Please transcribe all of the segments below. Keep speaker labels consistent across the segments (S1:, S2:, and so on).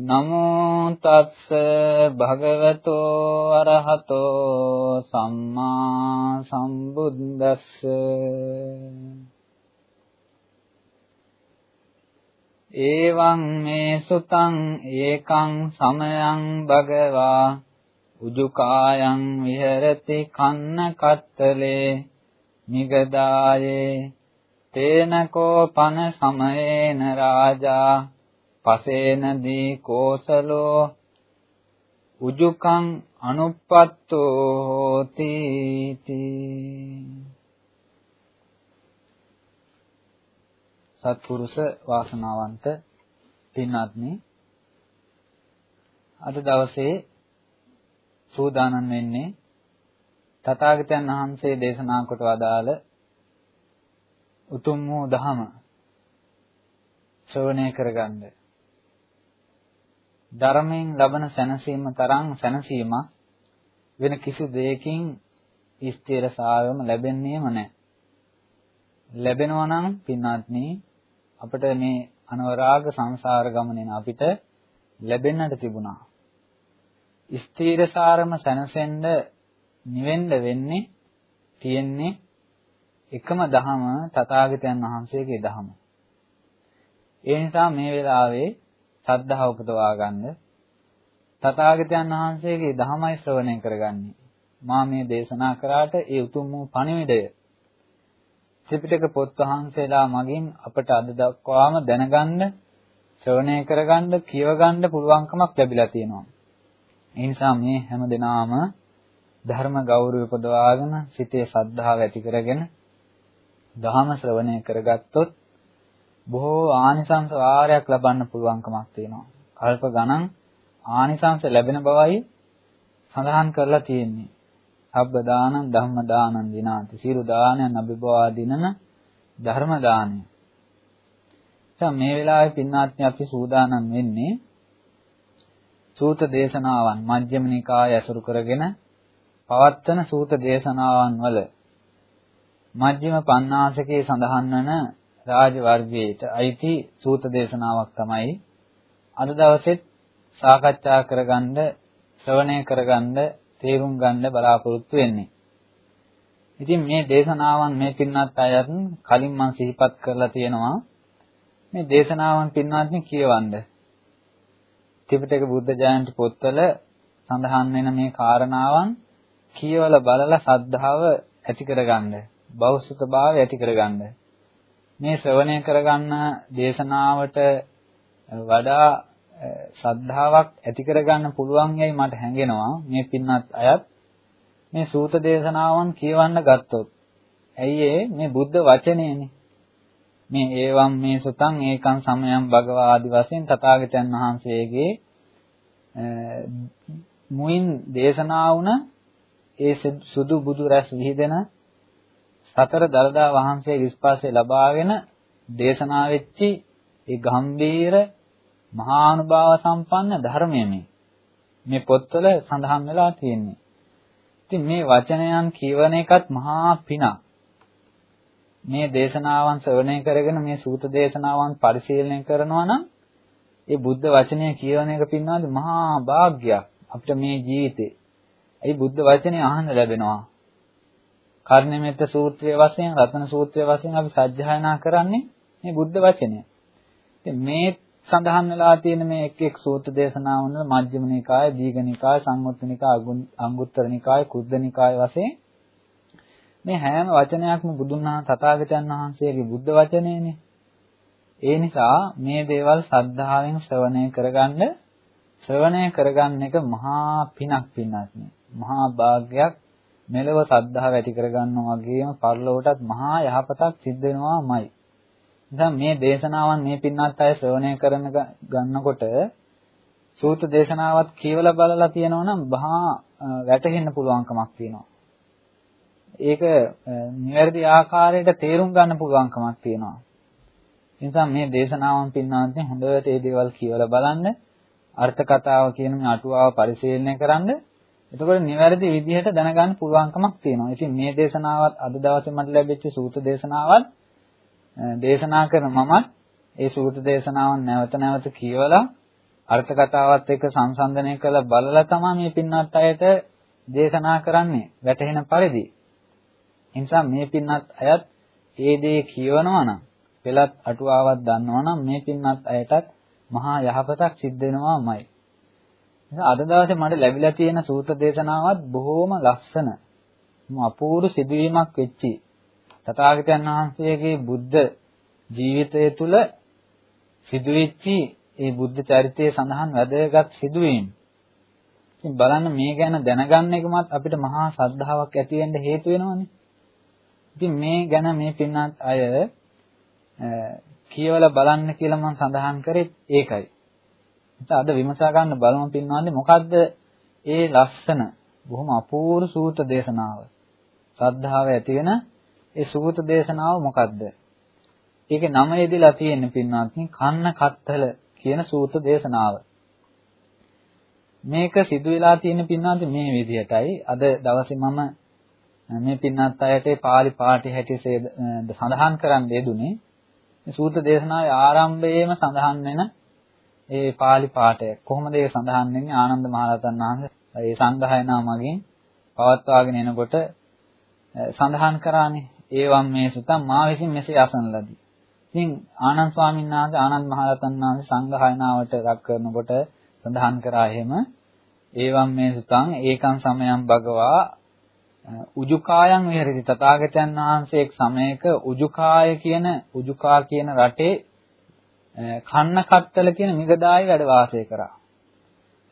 S1: නමෝ තස්ස භගවතෝ අරහතෝ සම්මා සම්බුද්දස්ස. ඒවං මේ සුතං ඒකං සමයං භගවා. උජුකායන් විහෙරති කන්න කත්තලේ. නිගදායේ තේනකෝ පන සමයේන රාජා. පසේනදී කෝසලෝ උජුකං අනුප්පත්තෝ හෝති සත්පුරුෂ වාසනාවන්ත පින්වත්නි අද දවසේ සූදානම් වෙන්නේ තථාගතයන් වහන්සේ දේශනා කොට වදාළ උතුම් වූ ධහම ශ්‍රවණය කරගන්න. ධර්මයෙන් ලබන සැනසීම තරම් සැනසීමක් වෙන කිසි දෙයකින් ස්ථිර සාරම ලැබෙන්නේම නැහැ. ලැබෙනවා නම් පින්වත්නි අපිට මේ අනවරාග සංසාර ගමනේ අපිට ලැබෙන්නට තිබුණා. ස්ථීරසාරම සැනසෙන්න නිවෙන්න වෙන්නේ තියෙන්නේ එකම දහම තථාගතයන් වහන්සේගේ දහම. ඒ නිසා මේ වෙලාවේ සද්ධා උපදවා ගන්න තථාගතයන් වහන්සේගේ දහමයි ශ්‍රවණය කරගන්නේ. මා මේ දේශනා කරාට ඒ උතුම් වූ පණිවිඩය ත්‍රිපිටක පොත් වහන්සේලා මගින් අපට අද දක්වාම දැනගන්න ශ්‍රවණය කරගන්න කියවගන්න පුළුවන්කමක් ලැබිලා තියෙනවා. ඒ නිසා මේ හැම දිනාම ධර්ම ගෞරවය උපදවාගෙන සිතේ ශ්‍රද්ධාව ඇති කරගෙන ධහම ශ්‍රවණය කරගත්තොත් බොහෝ ආනිසංස වාරයක් ලබන්න පුළුවන්කමක් තියෙනවා. කල්ප ගණන් ආනිසංස ලැබෙන බවයි සඳහන් කරලා තියෙන්නේ. සබ්බ දානං ධම්ම දානං දිනාති. සියලු දානයන් අභිභවා දිනන ධර්ම දානය. දැන් මේ වෙලාවේ පින්නාත්නි අපි සූදානම් වෙන්නේ සූත දේශනාවන් මජ්ක්‍ධිම නිකාය ඇසුරු කරගෙන පවත්වන සූත දේශනාවන් වල මජ්ක්‍ධිම පඤ්ඤාසකේ සඳහන් වන රාජ වර්ගයට අයිති සූත දේශනාවක් තමයි අද දවසෙත් සාකච්ඡා කරගන්න ශ්‍රවණය කරගන්න තේරුම් ගන්න බලාපොරොත්තු වෙන්නේ. ඉතින් මේ දේශනාවන් මේ පින්වත් අයත් කලින් මම සිහිපත් කරලා තියෙනවා මේ දේශනාවන් පින්වත්නි කියවන්න. ත්‍රිපිටක බුද්ධ ජයන්ති පොත්වල සඳහන් වෙන මේ කාරණාවන් කියවලා බලලා සද්ධාව ඇති කරගන්න, බෞද්ධතාවය ඇති කරගන්න. මේ ශ්‍රවණය කරගන්න දේශනාවට වඩා ශ්‍රද්ධාවක් ඇති කරගන්න පුළුවන් යයි මට හැඟෙනවා. මේ පින්වත් අයත් මේ සූත දේශනාවන් කියවන්න ගත්තොත් ඇයි මේ බුද්ධ වචනේනේ. මේ ඒවම් මේ සුතං ඒකං සමයං භගවා ආදි වශයෙන් තථාගතයන් වහන්සේගේ මුයින් දේශනා වුණ ඒ සුදු බුදු රැස් විහිදෙන සතර දලදා වහන්සේගේ ස්පර්ශය ලබාගෙන දේශනා වෙච්චි ඒ ගම්බීර මහානුභාව සම්පන්න ධර්මය මේ. මේ පොත්වල සඳහන් වෙලා තියෙන්නේ. ඉතින් මේ වචනයන් කියවන එකත් මහා පිනක්. මේ දේශනාවන් ශ්‍රවණය කරගෙන මේ සූත දේශනාවන් පරිශීලනය කරනවා නම් ඒ බුද්ධ වචනය කියවන එක පින්නවාද මහා වාග්යක් අපිට මේ ජීවිතේ. ඒ බුද්ධ වචනේ අහන්න ලැබෙනවා. කර්ණමෙත්ත සූත්‍රයේ වශයෙන් රතන සූත්‍රයේ වශයෙන් අපි සජ්ජායනා කරන්නේ මේ බුද්ධ වචනය. ඉතින් මේ සඳහන් වෙලා තියෙන මේ එක් එක් සූත්‍ර දේශනාවන මජ්ක්‍ධිම නිකාය, දීඝ නිකාය, සංයුත්ත නිකාය, අංගුත්තර නිකාය, කුද්ද නිකාය වශයෙන් මේ හැම වචනයක්ම බුදුන් වහන්සේ තථාගතයන් වහන්සේගේ බුද්ධ වචනේනේ. ඒ නිසා මේ දේවල් සද්ධාවෙන් ශ්‍රවණය කරගන්න ශ්‍රවණය කරගන්න එක මහා පිනක් පින්නත් මහා භාග්යක් මෙලව සද්ධාව ඇති කරගන්නවා වගේම පරලොවටත් මහා යහපතක් සිද්ධ වෙනවාමයි. නිසා මේ දේශනාවන් මේ පින්නත් අය ශ්‍රවණය කරන ගන්නකොට සූත්‍ර දේශනාවත් කියවලා බලලා තියෙනවා නම් මහා වැටහෙන්න පුළුවන්කමක් තියෙනවා. ඒක නිවැරදි ආකාරයට තේරුම් ගන්න පුළුවන්කමක් තියෙනවා. ඒ නිසා මේ දේශනාවන් පින්නත් හොඳට මේ දේවල් කියවලා බලන්න අර්ථ කතාව කියන මේ අටුවාව පරිශීලනය කරන්න. එතකොට නිවැරදි විදිහට දැනගන්න පුළුවන්කමක් තියෙනවා. ඉතින් මේ දේශනාවත් අද දවසේ මට ලැබිච්ච සූත්‍ර දේශනාවත් දේශනා කරන මමත් ඒ සූත්‍ර දේශනාවන් නැවත නැවත කියවලා අර්ථ කතාවත් එක්ක සංසන්දනය කරලා බලලා තමයි මේ පින්වත් අයට දේශනා කරන්නේ වැටහෙන පරිදි. ඒ නිසා මේ පින්වත් අයත් ඒ දේ කියවනවා නම් පෙළත් අටුවාවක් දන්නවා නම් මේ පින්වත් අයටත් මහා යහපතක් සිද්ධ වෙනවාමයි. නිසා අද දවසේ මට ලැබිලා තියෙන සූත්‍ර දේශනාවත් බොහොම ලස්සන අපූර්ව සිදුවීමක් වෙච්චි. තථාගතයන් වහන්සේගේ බුද්ධ ජීවිතය තුළ සිදුවෙච්චි ඒ බුද්ධ චරිතයේ සඳහන් වැදගත් සිදුවීම්. ඉතින් බලන්න මේ ගැන දැනගන්න එකමත් අපිට මහා ශ්‍රද්ධාවක් ඇති වෙන්න හේතු වෙනවනේ. ඉතින් මේ ගැන මේ පින්නත් අය කියවලා බලන්න කියලා මම සඳහන් කරේ ඒකයි. ඉතින් අද විමසා ගන්න බලමු පින්වන්දි මොකද්ද ඒ ලස්සන බොහොම අපූර්ව සූත්‍ර දේශනාව. ශ්‍රද්ධාව ඇති වෙන ඒ සූත්‍ර දේශනාව මොකද්ද? ඒකේ නම යෙදලා තියෙන පින්වත්නි කන්න කත්තල කියන සූත්‍ර දේශනාව. මේක සිදු වෙලා තියෙන පින්වත්නි මේ විදිහටයි අද දවසේ මම මේ පින්වත් අයට පාලි පාඨය හැටියට සඳහන් කරන්න යෙදුනේ සූත්‍ර දේශනාවේ ආරම්භයේම සඳහන් වෙන ඒ pāli පාඨය. කොහොමද ඒක සඳහන් වෙන්නේ? ආනන්ද මහරහතන් වහන්සේ ඒ සංඝායනා මගින් පවත්වාගෙන එනකොට සඳහන් කරානේ. ඒවම් මේ සුතම් මා විසින් මෙසේ අසන ලදී. ඉතින් ආනන්ද ස්වාමීන් වහන්සේ ආනන්ද මහරහතන් වහන්සේ සංඝායනාවට රැක් කරනකොට සඳහන් කරා එහෙම ඒවම් මේ සුතං ඒකං සමයං භගවා උජුකායන් විහෙරති තථාගතයන් වහන්සේ එක් සමයක උජුකාය කියන උජුකා කියන රටේ කන්න කත්තල කියන මිගදායි වැඩ වාසය කරා.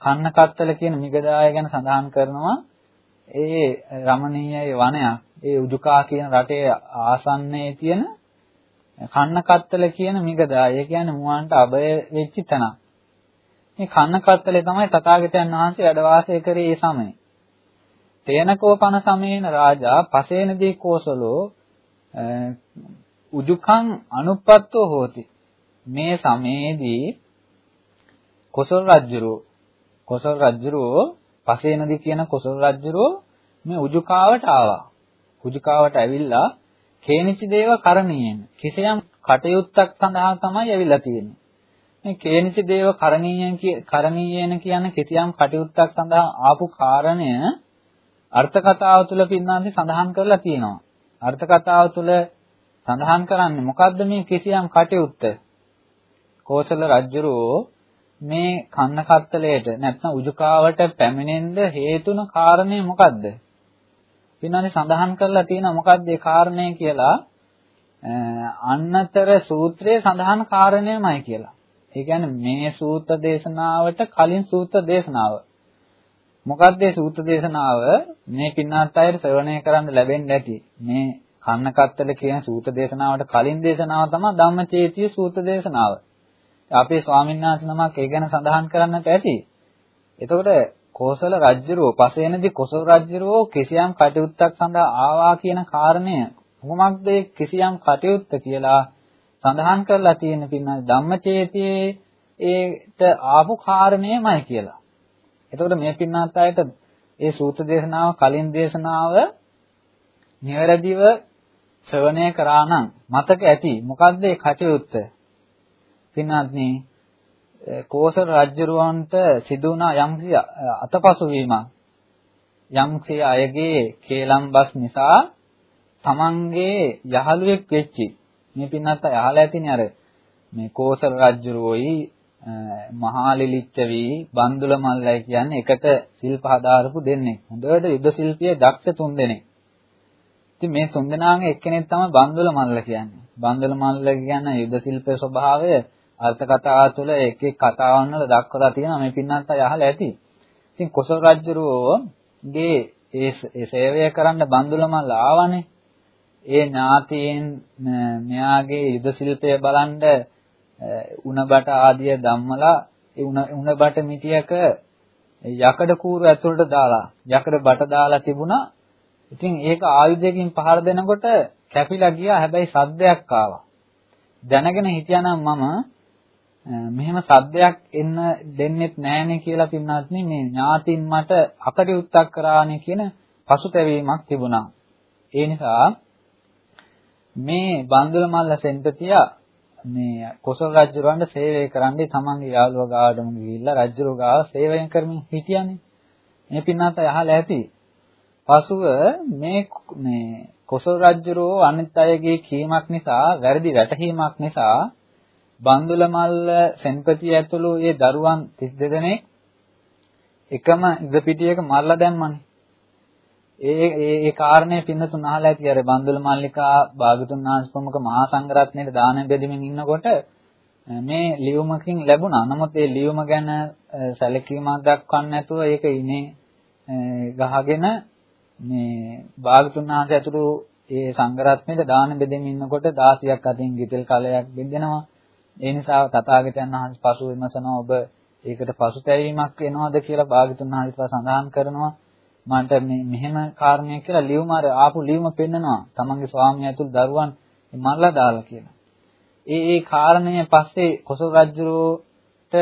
S1: කන්න කත්තල කියන මිගදාය ගැන සඳහන් කරනවා ඒ රමණීය වනයක් ඒ උජුකා කියන රටේ ආසන්නයේ තියෙන කන්න කත්තල කියන මිගදාය. ඒ කියන්නේ මුවන්ට අබය වෙච්ච තැනක්. මේ කන්න කත්තලේ තමයි තථාගතයන් වහන්සේ වැඩ වාසය කරේ ඒ සමයේ. තේනකෝපන සමේන රාජා පසේනදී කෝසලෝ උජුකං අනුප්පත්තෝ හෝති මේ සමයේදී කොසල් රජුරෝ කොසල් රජුරෝ පසේනදී කියන කොසල් රජුරෝ මේ උජුකාවට ආවා උජුකාවට ඇවිල්ලා කේනිච දේව කරණීයෙන් කිසියම් කටයුත්තක් සඳහා තමයි ඇවිල්ලා තියෙන්නේ මේ කේනිච දේව කරණීයෙන් කරණීයන කියන කිසියම් කටයුත්තක් සඳහා ආපු කාරණය අර්ථ කතාව තුළ පින්නාන්ති සඳහන් කරලා තියෙනවා. අර්ථ කතාව තුළ සඳහන් කරන්නේ මොකද්ද මේ කිසියම් කටයුත්ත? කෝසල රජුරෝ මේ කන්න කත්තලයට නැත්නම් උජුකාවට පැමිණෙන්න හේතුන කාරණේ මොකද්ද? පින්නාන්ති සඳහන් කරලා තියෙනවා මොකද්ද ඒ කාරණේ කියලා අන්නතර සූත්‍රයේ සඳහන් කාරණේමයි කියලා. ඒ කියන්නේ මේ සූත්‍ර දේශනාවට කලින් සූත්‍ර දේශනාව මොකක්ද මේ සූත්‍ර දේශනාව මේ පින්නාත් අයට ශ්‍රවණය කරන්න ලැබෙන්නේ නැති මේ කන්න කත්තල කියන සූත්‍ර දේශනාවට කලින් දේශනාව තමයි ධම්මචේතිය සූත්‍ර දේශනාව. අපේ ස්වාමීන් වහන්සේ නමක් ඒ ගැන සඳහන් කරන්නට ඇති. එතකොට කෝසල රජුරෝ පසේනදී කොසල් රජුරෝ කිසියම් කටයුත්තක් සඳහා ආවා කියන කාරණය කොහොමද කිසියම් කටයුත්ත කියලා සඳහන් කරලා තියෙන පින්න ධම්මචේතියේ ඒට ආපු කාරණේමයි කියලා. එතකොට මේ පින්නාත් අයට ඒ සූත්‍ර දේශනාව කලින් දේශනාව නිවැරදිව ශ්‍රවණය කරා නම් මතක ඇති මොකද්ද ඒ කටයුත්ත පින්නාත්නි කෝසල රජුරවන්ට සිදු වුණා යම්කිසි අතපසු වීමක් යම්කිසි අයගේ කේලම්බස් නිසා තමන්ගේ යහළුවෙක් වෙච්චි මේ පින්නත් අහලා ඇතිනේ අර මේ කෝසල රජුරෝයි මහාලිලිච්ච වී බන්දුල මල්ලයි කියන්නේ එකට ශිල්ප හදාරපු දෙන්නේ. හොඳට යුද ශිල්පියේ දක්ෂ තුන් දෙනෙක්. ඉතින් මේ තුන් දෙනාගේ එක්කෙනෙක් තමයි බන්දුල මල්ල කියන්නේ. බන්දුල මල්ල කියන්නේ යුද ශිල්පයේ ස්වභාවය අර්ථ කතා තුළ එක එක කතාවන් වල දක්වලා තියෙනවා මේ පින්නත් අය අහලා ඇති. ඉතින් කොසල් රජුගේ ඒ සේවය කරන්න බන්දුල මල්ල ආවනේ. ඒ ඥාතීන් මෙයාගේ යුද ශිල්පය බලන්ඩ උණබට ආදිය ධම්මලා ඒ උණබට මිටියක යකඩ කූරු ඇතුළට දාලා යකඩ බට දාලා තිබුණා. ඉතින් ඒක ආයුධයකින් පහර දෙනකොට කැපිලා ගියා. හැබැයි සද්දයක් ආවා. දැනගෙන හිටියානම් මම මෙහෙම සද්දයක් එන්න දෙන්නෙත් නෑනේ කියලා පින්නත් මේ ඥාතින් මට අකටයුත්තක් කරානේ කියන පසුතැවීමක් තිබුණා. ඒ නිසා මේ බන්දුල මල්ල සෙන්පතියා මේ කොසල් රජුරවන්ට සේවය කරන්නේ තමන්ගේ යාළුවා ගාවටම ගිහිල්ලා රජුරු ගාව සේවය කරමින් හිටියානේ. මේ පින්නත් අහලා ඇති. පසුව මේ මේ කොසල් රජුරෝ අනිත් අයගේ කීමක් නිසා වැරදි වැටහීමක් නිසා බන්දුල මල්ල සෙන්පති ඇතුළු ඒ දරුවන් 32 දෙනෙක් එකම ඉද පිටියක මරලා දැම්මනේ. ඒ ඒ ඒ කාරණේ පින්නතුන් අහලා ඇති අර බන්දුල මල්ලිකා භාගතුන් වහන්සේ ප්‍රමුඛ මහා සංඝරත්නයේ දාන බෙදමින් ඉන්නකොට මේ ලියුමකින් ලැබුණා. නමුත් ඒ ලියුම ගැන සැලකීමක් දක්වන්න නැතුව ඒක ඉනේ ගහගෙන මේ භාගතුන් වහන්සේ ඇතුළු ඒ සංඝරත්නයේ දාන බෙදමින් ඉන්නකොට 16ක් අතින් ගිතෙල් කලයක් බෙදෙනවා. ඒ නිසා තථාගතයන් වහන්සේ පසු විමසනවා ඔබ ඒකට පසුතැවීමක් වෙනවද කියලා භාගතුන් වහන්සේ සඳහන් කරනවා. මන්ට මේ මෙහෙම කාරණයක් කියලා ලියුම අර ආපු ලියුම පෙන්නනවා. තමන්ගේ ස්වාමියා ඇතුළු දරුවන් මල්ලා දාලා කියලා. ඒ ඒ කාරණය පස්සේ කොසල් රජුට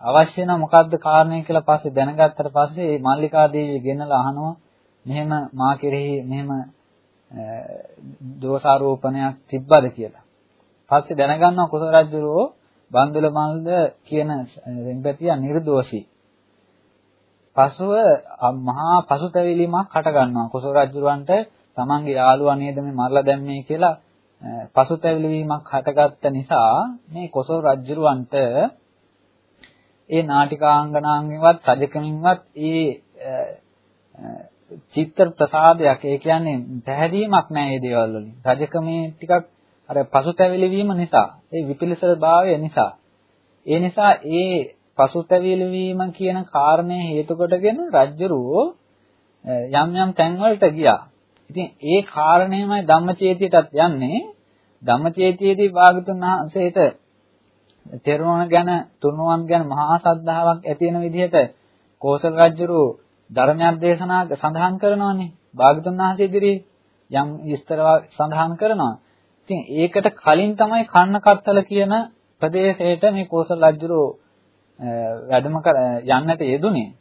S1: අවශ්‍ය නම් මොකද්ද කාරණය කියලා පස්සේ දැනගත්තට පස්සේ මේ මල්ලිකා දේවිය ගෙනලා අහනවා මෙහෙම මා කෙරෙහි මෙහෙම දෝෂාරෝපණයක් තිබ්බද කියලා. පස්සේ දැනගන්නවා කොසල් රජුරෝ බන්දුල මල්ද කියන රෙන්පැතියා නිර්දෝෂී. පසුව මහා පසුතැවිලිමක් හට ගන්නවා කුසල රජුරවන්ට තමන්ගේ යාළුවා නේද මේ මරලා දැම්මේ කියලා පසුතැවිලිමක් හටගත්ත නිසා මේ කොසල් රජුරවන්ට ඒ නාටිකාංගනාන්ගෙන්වත් රජකමින්වත් ඒ චිත්ත ප්‍රසාදයක් ඒ කියන්නේ පැහැදීමක් නැහැ මේ දේවල් වලින් රජකමේ ටිකක් අර පසුතැවිලි වීම නිසා ඒ විපිලිසර භාවය නිසා ඒ නිසා ඒ පසුතැවිලි වීම කියන කාරණේ හේතු කොටගෙන රජ්ජුරුවෝ යම් යම් තැන්වලට ගියා. ඉතින් ඒ කාරණේමයි ධම්මචේතියටත් යන්නේ. ධම්මචේතියේදී භාගතුන් වහන්සේට තෙරුවන් ගැන තුනුවන් ගැන මහා සද්ධාාවක් ඇති වෙන විදිහට කෝසල රජුරු ධර්මයක් දේශනා සඳහන් කරනවානේ. භාගතුන් වහන්සේ ඉදිරි යම් විස්තර සඳහන් කරනවා. ඉතින් ඒකට කලින් තමයි කන්න කත්තල කියන ප්‍රදේශයට මේ කෝසල රජුරු වැඩම යන්නට යෙදුනේ.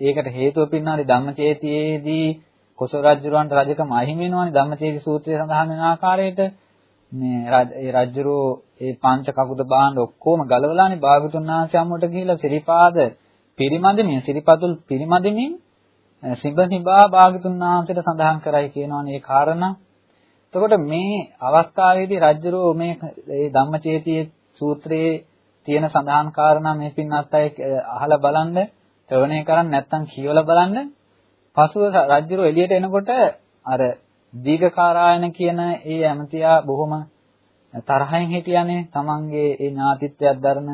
S1: ඒකට හේතුව පින්නාලි ධම්මචේතියේදී කොසල් රජුරවන්ට රජකම අහිමි වෙනවානේ ධම්මචේති සූත්‍රයේ සඳහන් වෙන ආකාරයට මේ ඒ රජුරෝ ඒ පංච කකුද බාහන ඔක්කොම ගලවලානේ භාගතුන් වහන්සේ අම්මට ගිහිලා සිරිපාද පිරිමදමින් සිරිපතුල් පිරිමදමින් සිඹ සිඹා භාගතුන් වහන්සේට සඳහන් කරයි කියනවනේ ඒ කාරණා. එතකොට මේ අවස්ථාවේදී රජුරෝ මේ ඒ ධම්මචේතියේ සූත්‍රයේ තියෙන සඳහන් කාරණා මේ පින්නත් අය අහලා බලන්න, ශ්‍රවණය කරන්න නැත්නම් කියවලා බලන්න. පසුව රජුරෝ එළියට එනකොට අර දීඝකාරායන කියන ඒ ඇමතියා බොහොම තරහින් හිටියානේ. තමන්ගේ ඒ ඥාතිත්වයක් දරන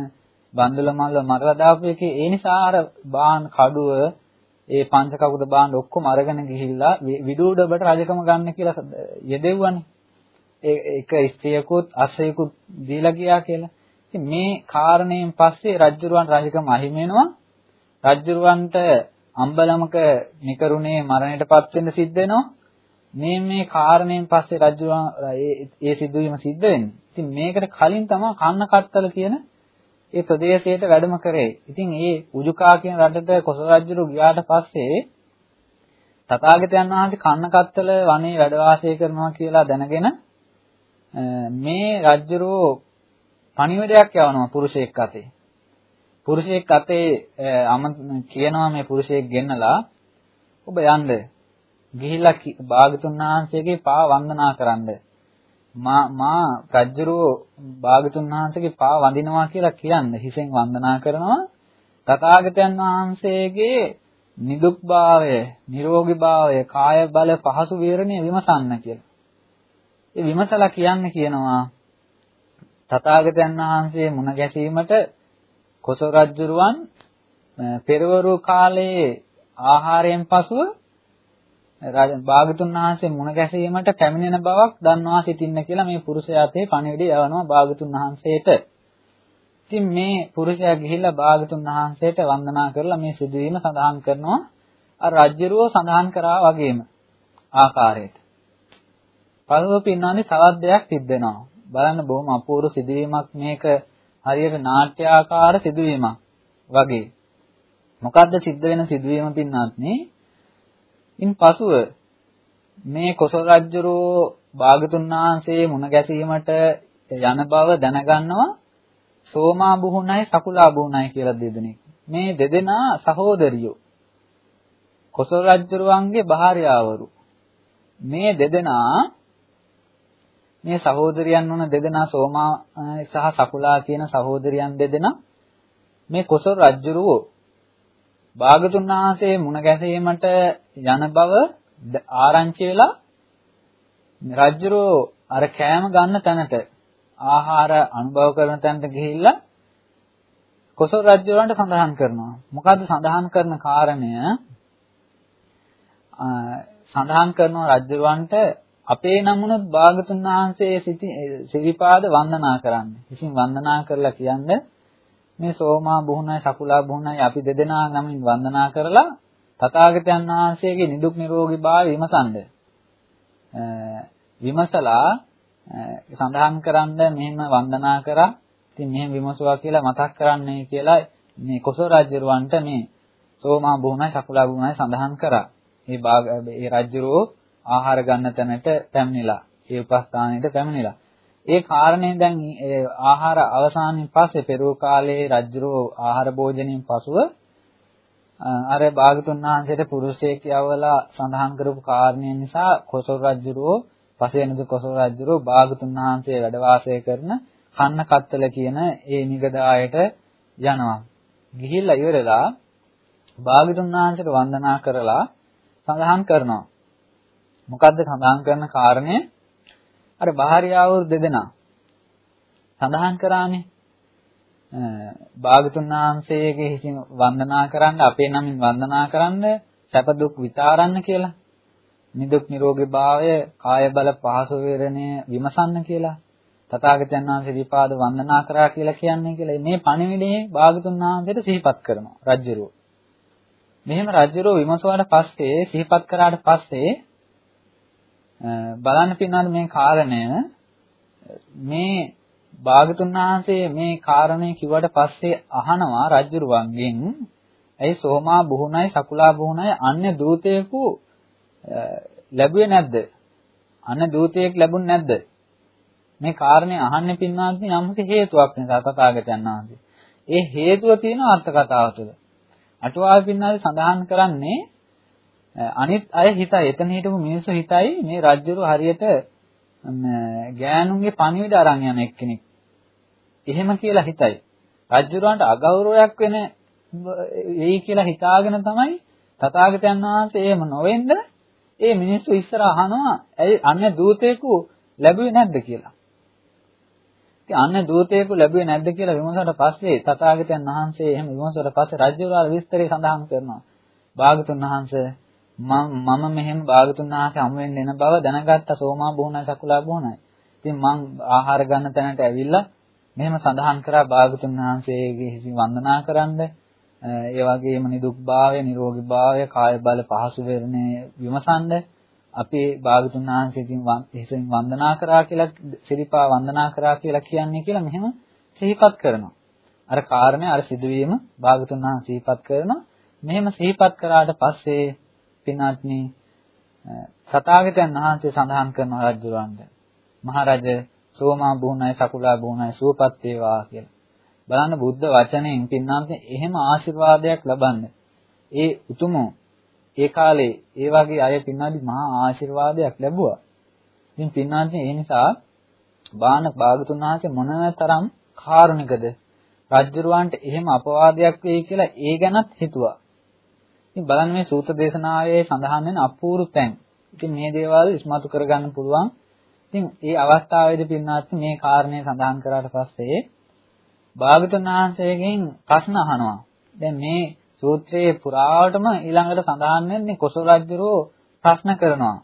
S1: බන්දුල මල්ල මරලා දාපු එකේ ඒ නිසා අර බාහන් කඩුව ඒ පංච කකුද බාහන් ඔක්කොම අරගෙන ගිහිල්ලා විදුඩබට රජකම ගන්න කියලා යෙදෙව්වනේ. ඒ එක ස්ත්‍රියකුත් අස්සයෙකුත් දීලා ගියා කියලා. ඉතින් මේ කාරණයෙන් පස්සේ රජ්ජුරුවන් රජකම අහිමි වෙනවා. රජ්ජුරුවන්ට අම්බලමක නිකරුණේ මරණයටපත් වෙන්න සිද්ධ වෙනවා. මේ මේ කාරණයෙන් පස්සේ රජ්ජුරුවන් ඒ සිදුවීම සිද්ධ වෙන්නේ. ඉතින් මේකට කලින් තමයි කන්න කත්තල කියන ඒ ප්‍රදේශයට වැඩම කරේ. ඉතින් ඒ උජුකා කියන රටට කොසල් රජුරු ගියාට පස්සේ තථාගතයන් වහන්සේ කන්න කත්තල වනයේ වැඩ වාසය කරනවා කියලා දැනගෙන මේ රජුරෝ පණිවිඩයක් යවනවා පුරුෂයෙක් අතේ. පුරුෂයෙක් අතේ කියනවා මේ පුරුෂයෙක් ගෙන්නලා ඔබ යන්න ගිහිල්ලා භාගතුන් වහන්සේගේ පා වන්දනා කරන්න. මා මා රජ්ජුරුව භාගතුන් වහන්සේගේ පා වඳිනවා කියලා කියන්න හිසෙන් වන්දනා කරනවා තථාගතයන් වහන්සේගේ නිදුක්භාවය, නිරෝගීභාවය, කාය බල පහසු විහරණය විමසන්න කියලා. ඒ විමසලා කියන්න කියනවා තථාගතයන් වහන්සේ මුණ ගැසීමට කොසල් රජුරුවන් පෙරවරු කාලයේ ආහාරයෙන් පසුව භාගතුන් වහන්සේ මුණ ගැසීමට පැමිණෙන බවක් දන්වා සිටින්න කියලා මේ පුරුෂයාතේ පණිවිඩය යවනවා භාගතුන් වහන්සේට. ඉතින් මේ පුරුෂයා ගිහිල්ලා භාගතුන් වහන්සේට වන්දනා කරලා මේ සිදුවීම සඳහන් කරනවා. අර රජ්ජරුව සඳහන් කරා වගේම ආකාරයට. පළව පින්නානේ තවත් දෙයක් සිද්ධ වෙනවා. බලන්න බොහොම අපූර්ව සිදුවීමක් මේක හරියට නාට්‍යාකාර සිදුවීමක් වගේ. මොකද්ද සිද්ධ වෙන සිදුවීම පින්නාත් නේ? ඉන් පසුව මේ කොසල් රජුරෝ භාගතුන් වහන්සේ මුණ ගැසීමට යන බව දැනගන්නවා සෝමා බුහුණයි සකුලා බුහුණයි කියලා දෙදෙනෙක්. මේ දෙදෙනා සහෝදරියෝ. කොසල් රජුරුවන්ගේ භාර්යාවරු. මේ දෙදෙනා මේ සහෝදරියන් වන දෙදෙනා සෝමා සහ සකුලා කියන සහෝදරියන් දෙදෙනා මේ කොසල් රජුරුවෝ භාගතුන් වහන්සේ මුණ ගැසීමට යන බව ආරංචි වෙලා රජුරෝ අර කෑම ගන්න තැනට ආහාර අනුභව කරන තැනට ගිහිල්ලා කොසල් රජුරවන්ට සඳහන් කරනවා. මොකද්ද සඳහන් කරන කාරණය? සඳහන් කරන රජුරවන්ට අපේ නමුණුත් භාගතුන් වහන්සේ සිරිපාද වන්දනා කරන්න. ඉතින් වන්දනා කරලා කියන්නේ මේ සෝමා බුහුණයි සකුලා බුහුණයි අපි දෙදෙනා නමින් වන්දනා කරලා තථාගතයන් වහන්සේගේ නිදුක් නිරෝගී භාවය විමසන්ද විමසලා සඳහන් කරන්ද මෙහෙම වන්දනා කරා. ඉතින් මෙහෙම විමසුවා කියලා මතක් කරන්නේ කියලා මේ කොසල් රජුරවන්ට මේ සෝමා බුහුණයි සකුලා බුහුණයි සඳහන් කරා. මේ මේ රජුරෝ ආහාර ගන්න තැනට පැමිණිලා ඒ උපස්ථානයට පැමිණිලා. ඒ කාරණේ දැන් ආහාර අවසානයෙන් පස්සේ පෙරෝ කාලයේ රජුරෝ ආහාර භෝජනයෙන් පසුව අර භාගතුන් වහන්සේට පුරුෂයෙක් යවලා සඳහන් කරපු කාරණේ නිසා කොසල් රජුරෝ පසේනද කොසල් රජුරෝ භාගතුන් වහන්සේ වැඩ වාසය කරන කන්න කත්තල කියන ඒ නිගදායට යනවා. ගිහිල්ලා ඉවරලා භාගතුන් වහන්සේට වන්දනා කරලා සඳහන් කරනවා. මොකද්ද සඳහන් කරන කාරණේ? අර භාර්යාවරු දෙදෙනා සඳහන් කරානේ භාගතුන් වහන්සේගේ හිසින් වන්දනා කරන්න අපේ නමින් වන්දනා කරන්න සැප දුක් විචාරන්න කියලා නිදුක් නිරෝගී භාවය කාය බල පහසු වේරණය විමසන්න කියලා තථාගතයන් වහන්සේ විපාද වන්දනා කරා කියලා කියන්නේ කියලා මේ පණිවිඩයේ භාගතුන් වහන්සේට සිහිපත් කරනවා රජ්ජුරුව. මෙහෙම රජ්ජුරුව විමසුවාට පස්සේ සිහිපත් කරාට පස්සේ බලන්න පින්නවද මේ කාරණය මේ භාගතුන් වහන්සේ මේ කාරණේ කිව්වට පස්සේ අහනවා රජුරුවන්ගෙන් ඇයි සෝමා බුහුණයි සකුලා බුහුණයි අන්‍ය දූතයෙකු ලැබුවේ නැද්ද? අන්‍ය දූතයෙක් ලැබුණ නැද්ද? මේ කාරණේ අහන්නේ පින්නාන්ති යම්කිසි හේතුවක් නිසා තථාගතයන් වහන්සේ. ඒ හේතුව තියෙන අර්ථ කතාව තුළ. අටුවාවේ පින්නාන්ති සඳහන් කරන්නේ අනිත් අය හිතයි එතන හිටපු මිනිස්සු හිතයි මේ රජ්ජුරු හරියට ගෑනුන්ගේ පණිවිඩ අරන් යන එක්කෙනෙක්. එහෙම කියලා හිතයි. රජ්ජුරුවන්ට අගෞරවයක් වෙන වෙයි කියලා හිතාගෙන තමයි තථාගතයන් වහන්සේ එහෙම නොවෙන්න ඒ මිනිස්සු ඉස්සර අහනවා ඇයි අන්න දූතේකු ලැබුවේ නැද්ද කියලා. ඉතින් අන්න දූතේකු ලැබුවේ නැද්ද කියලා විමසුවට පස්සේ තථාගතයන් වහන්සේ එහෙම විමසුවට පස්සේ රජ්ජුරුවන්ට විස්තරي සඳහන් කරනවා. භාගතුන් වහන්සේ මම මෙහෙම භාගතුන් වහන්සේ හමු වෙන්න එන බව දැනගත්ත සෝමා බොහුණයි සකුලා බොහුණයි. ඉතින් මං ආහාර ගන්න තැනට ඇවිල්ලා මෙහෙම සඳහන් කරා භාගතුන් වහන්සේගේ හිසින් වන්දනා කරන්න ඒ වගේම නිදුක් භාවය, නිරෝගී භාවය, කාය බල පහසු වෙරණේ විමසන්න අපි භාගතුන් වහන්සේකින් හිසින් වන්දනා කරා කියලා සිරිපා වන්දනා කරා කියලා කියන්නේ කියලා මෙහෙම සිහිපත් කරනවා. අර කාරණේ අර සිදුවීම භාගතුන් වහන්සේ සිහිපත් කරනවා. මෙහෙම සිහිපත් කරාට පස්සේ පින්වත්නි සතාගතයන් වහන්සේ සඳහන් කරන රජුරවන්ද මහරජ සෝමා බුහුණයි සකුලා බුහුණයි සුවපත් වේවා කියලා. බලන්න බුද්ධ වචනයෙන් පින්වත්නි එහෙම ආශිර්වාදයක් ලබන්න. ඒ උතුම ඒ කාලේ ඒ වගේ අය පින්වත්නි මහා ආශිර්වාදයක් ලැබුවා. ඉතින් පින්වත්නි ඒ නිසා බාන භාගතුන් වහන්සේ මොනතරම් කාරුණිකද රජ්ජුරුවන්ට එහෙම අපවාදයක් වෙයි කියලා ඒ ගැනත් හිතුවා. ඉතින් බලන්න මේ සූත්‍ර දේශනාවේ සඳහන් වෙන අපූර්ව තැන්. ඉතින් මේ දේවල් ඉස්මතු කරගන්න පුළුවන්. ඉතින් ඒ අවස්ථාවේදී පින්වත් මේ කාරණේ සඳහන් කරාට පස්සේ භාගතුන් වහන්සේගෙන් ප්‍රශ්න අහනවා. දැන් මේ සූත්‍රයේ පුරාවටම ඊළඟට සඳහන් වෙන්නේ කොසල් රජුරෝ ප්‍රශ්න කරනවා.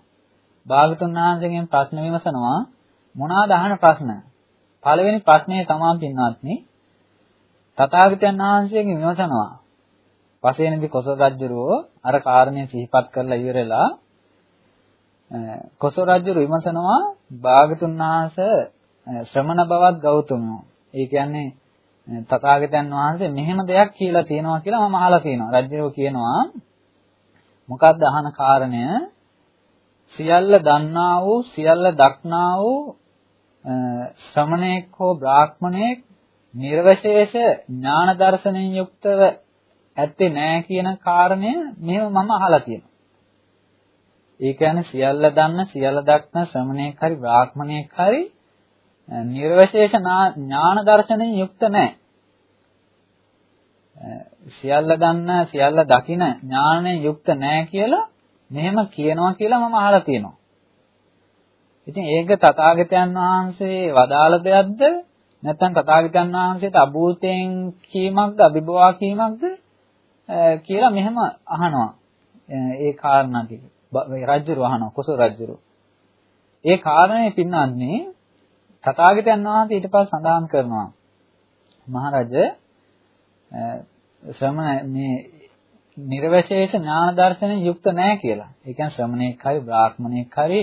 S1: භාගතුන් වහන්සේගෙන් ප්‍රශ්න විමසනවා මොනවාද අහන ප්‍රශ්න? පළවෙනි ප්‍රශ්නේ තමයි පින්වත්නි තථාගතයන් වහන්සේගෙන් විමසනවා. පසේනදී කොසල් රජුරෝ අර කාරණේ සිහිපත් කරලා ඉවරලා කොසල් රජු විමසනවා භාගතුන් වහන්සේ ශ්‍රමණ බවත් ගෞතමෝ. ඒ කියන්නේ තථාගතයන් වහන්සේ මෙහෙම දෙයක් කියලා තියෙනවා කියලා මම අහලා තියෙනවා. රජුරෝ කියනවා මොකක්ද අහන කාරණය? සියල්ල දන්නා වූ සියල්ල දක්නා වූ ශ්‍රමණේක් හෝ බ්‍රාහ්මණේක් නිර්වශේෂ ඥාන දර්ශනයෙන් යුක්තව ඇත්තේ නැහැ කියන කාරණය මෙහෙම මම අහලා තියෙනවා. ඒ කියන්නේ සියල්ල දන්න සියල්ල දක්න ශ්‍රමණේක් හරි බ්‍රාහ්මණේක් හරි නිර්වශේෂ ඥාන දර්ශනයෙන් යුක්ත නැහැ. සියල්ල දන්න සියල්ල දකින ඥානයෙන් යුක්ත නැහැ කියලා මෙහෙම කියනවා කියලා මම අහලා තියෙනවා. ඉතින් ඒක තථාගතයන් වහන්සේ වදාළ දෙයක්ද නැත්නම් තථාගතයන් වහන්සේට අභූතයෙන් කීමක්ද අභිභවා කීමක්ද කියලා මෙහෙම අහනවා. ඒ කාරණා ටික. රජුරු අහනවා කුසල රජුරු. ඒ කාරණේ පින්නන්නේ තථාගතයන් වහන්සේ ඊට පස්සේ සඳහන් කරනවා. මහරජ ශ්‍රමණ මේ නිර්වශේෂ ඥාන දර්ශනයෙන් යුක්ත නැහැ කියලා. ඒ කියන්නේ ශ්‍රමණේක් හරි බ්‍රාහ්මණේක් හරි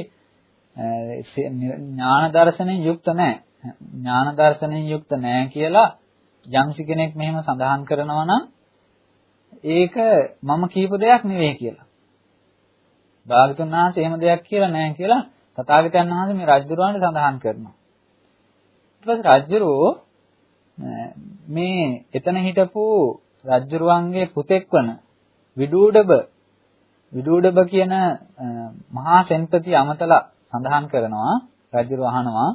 S1: ඥාන දර්ශනයෙන් යුක්ත නැහැ. ඥාන දර්ශනයෙන් යුක්ත නැහැ කියලා යම්සි කෙනෙක් මෙහෙම සඳහන් කරනවා නම් ඒක මම කියපු දෙයක් නෙවෙයි කියලා. භාගතුන් වහන්සේ එහෙම දෙයක් කියලා නැහැ කියලා තථාගතයන් වහන්සේ මේ රජුරවන්ට සඳහන් කරනවා. ඊට පස්සේ රජුරෝ මේ එතන හිටපු රජුරුවන්ගේ පුතෙක් වන විදූඩබ විදූඩබ කියන මහා සෙන්පති අමතලා සඳහන් කරනවා රජුරු අහනවා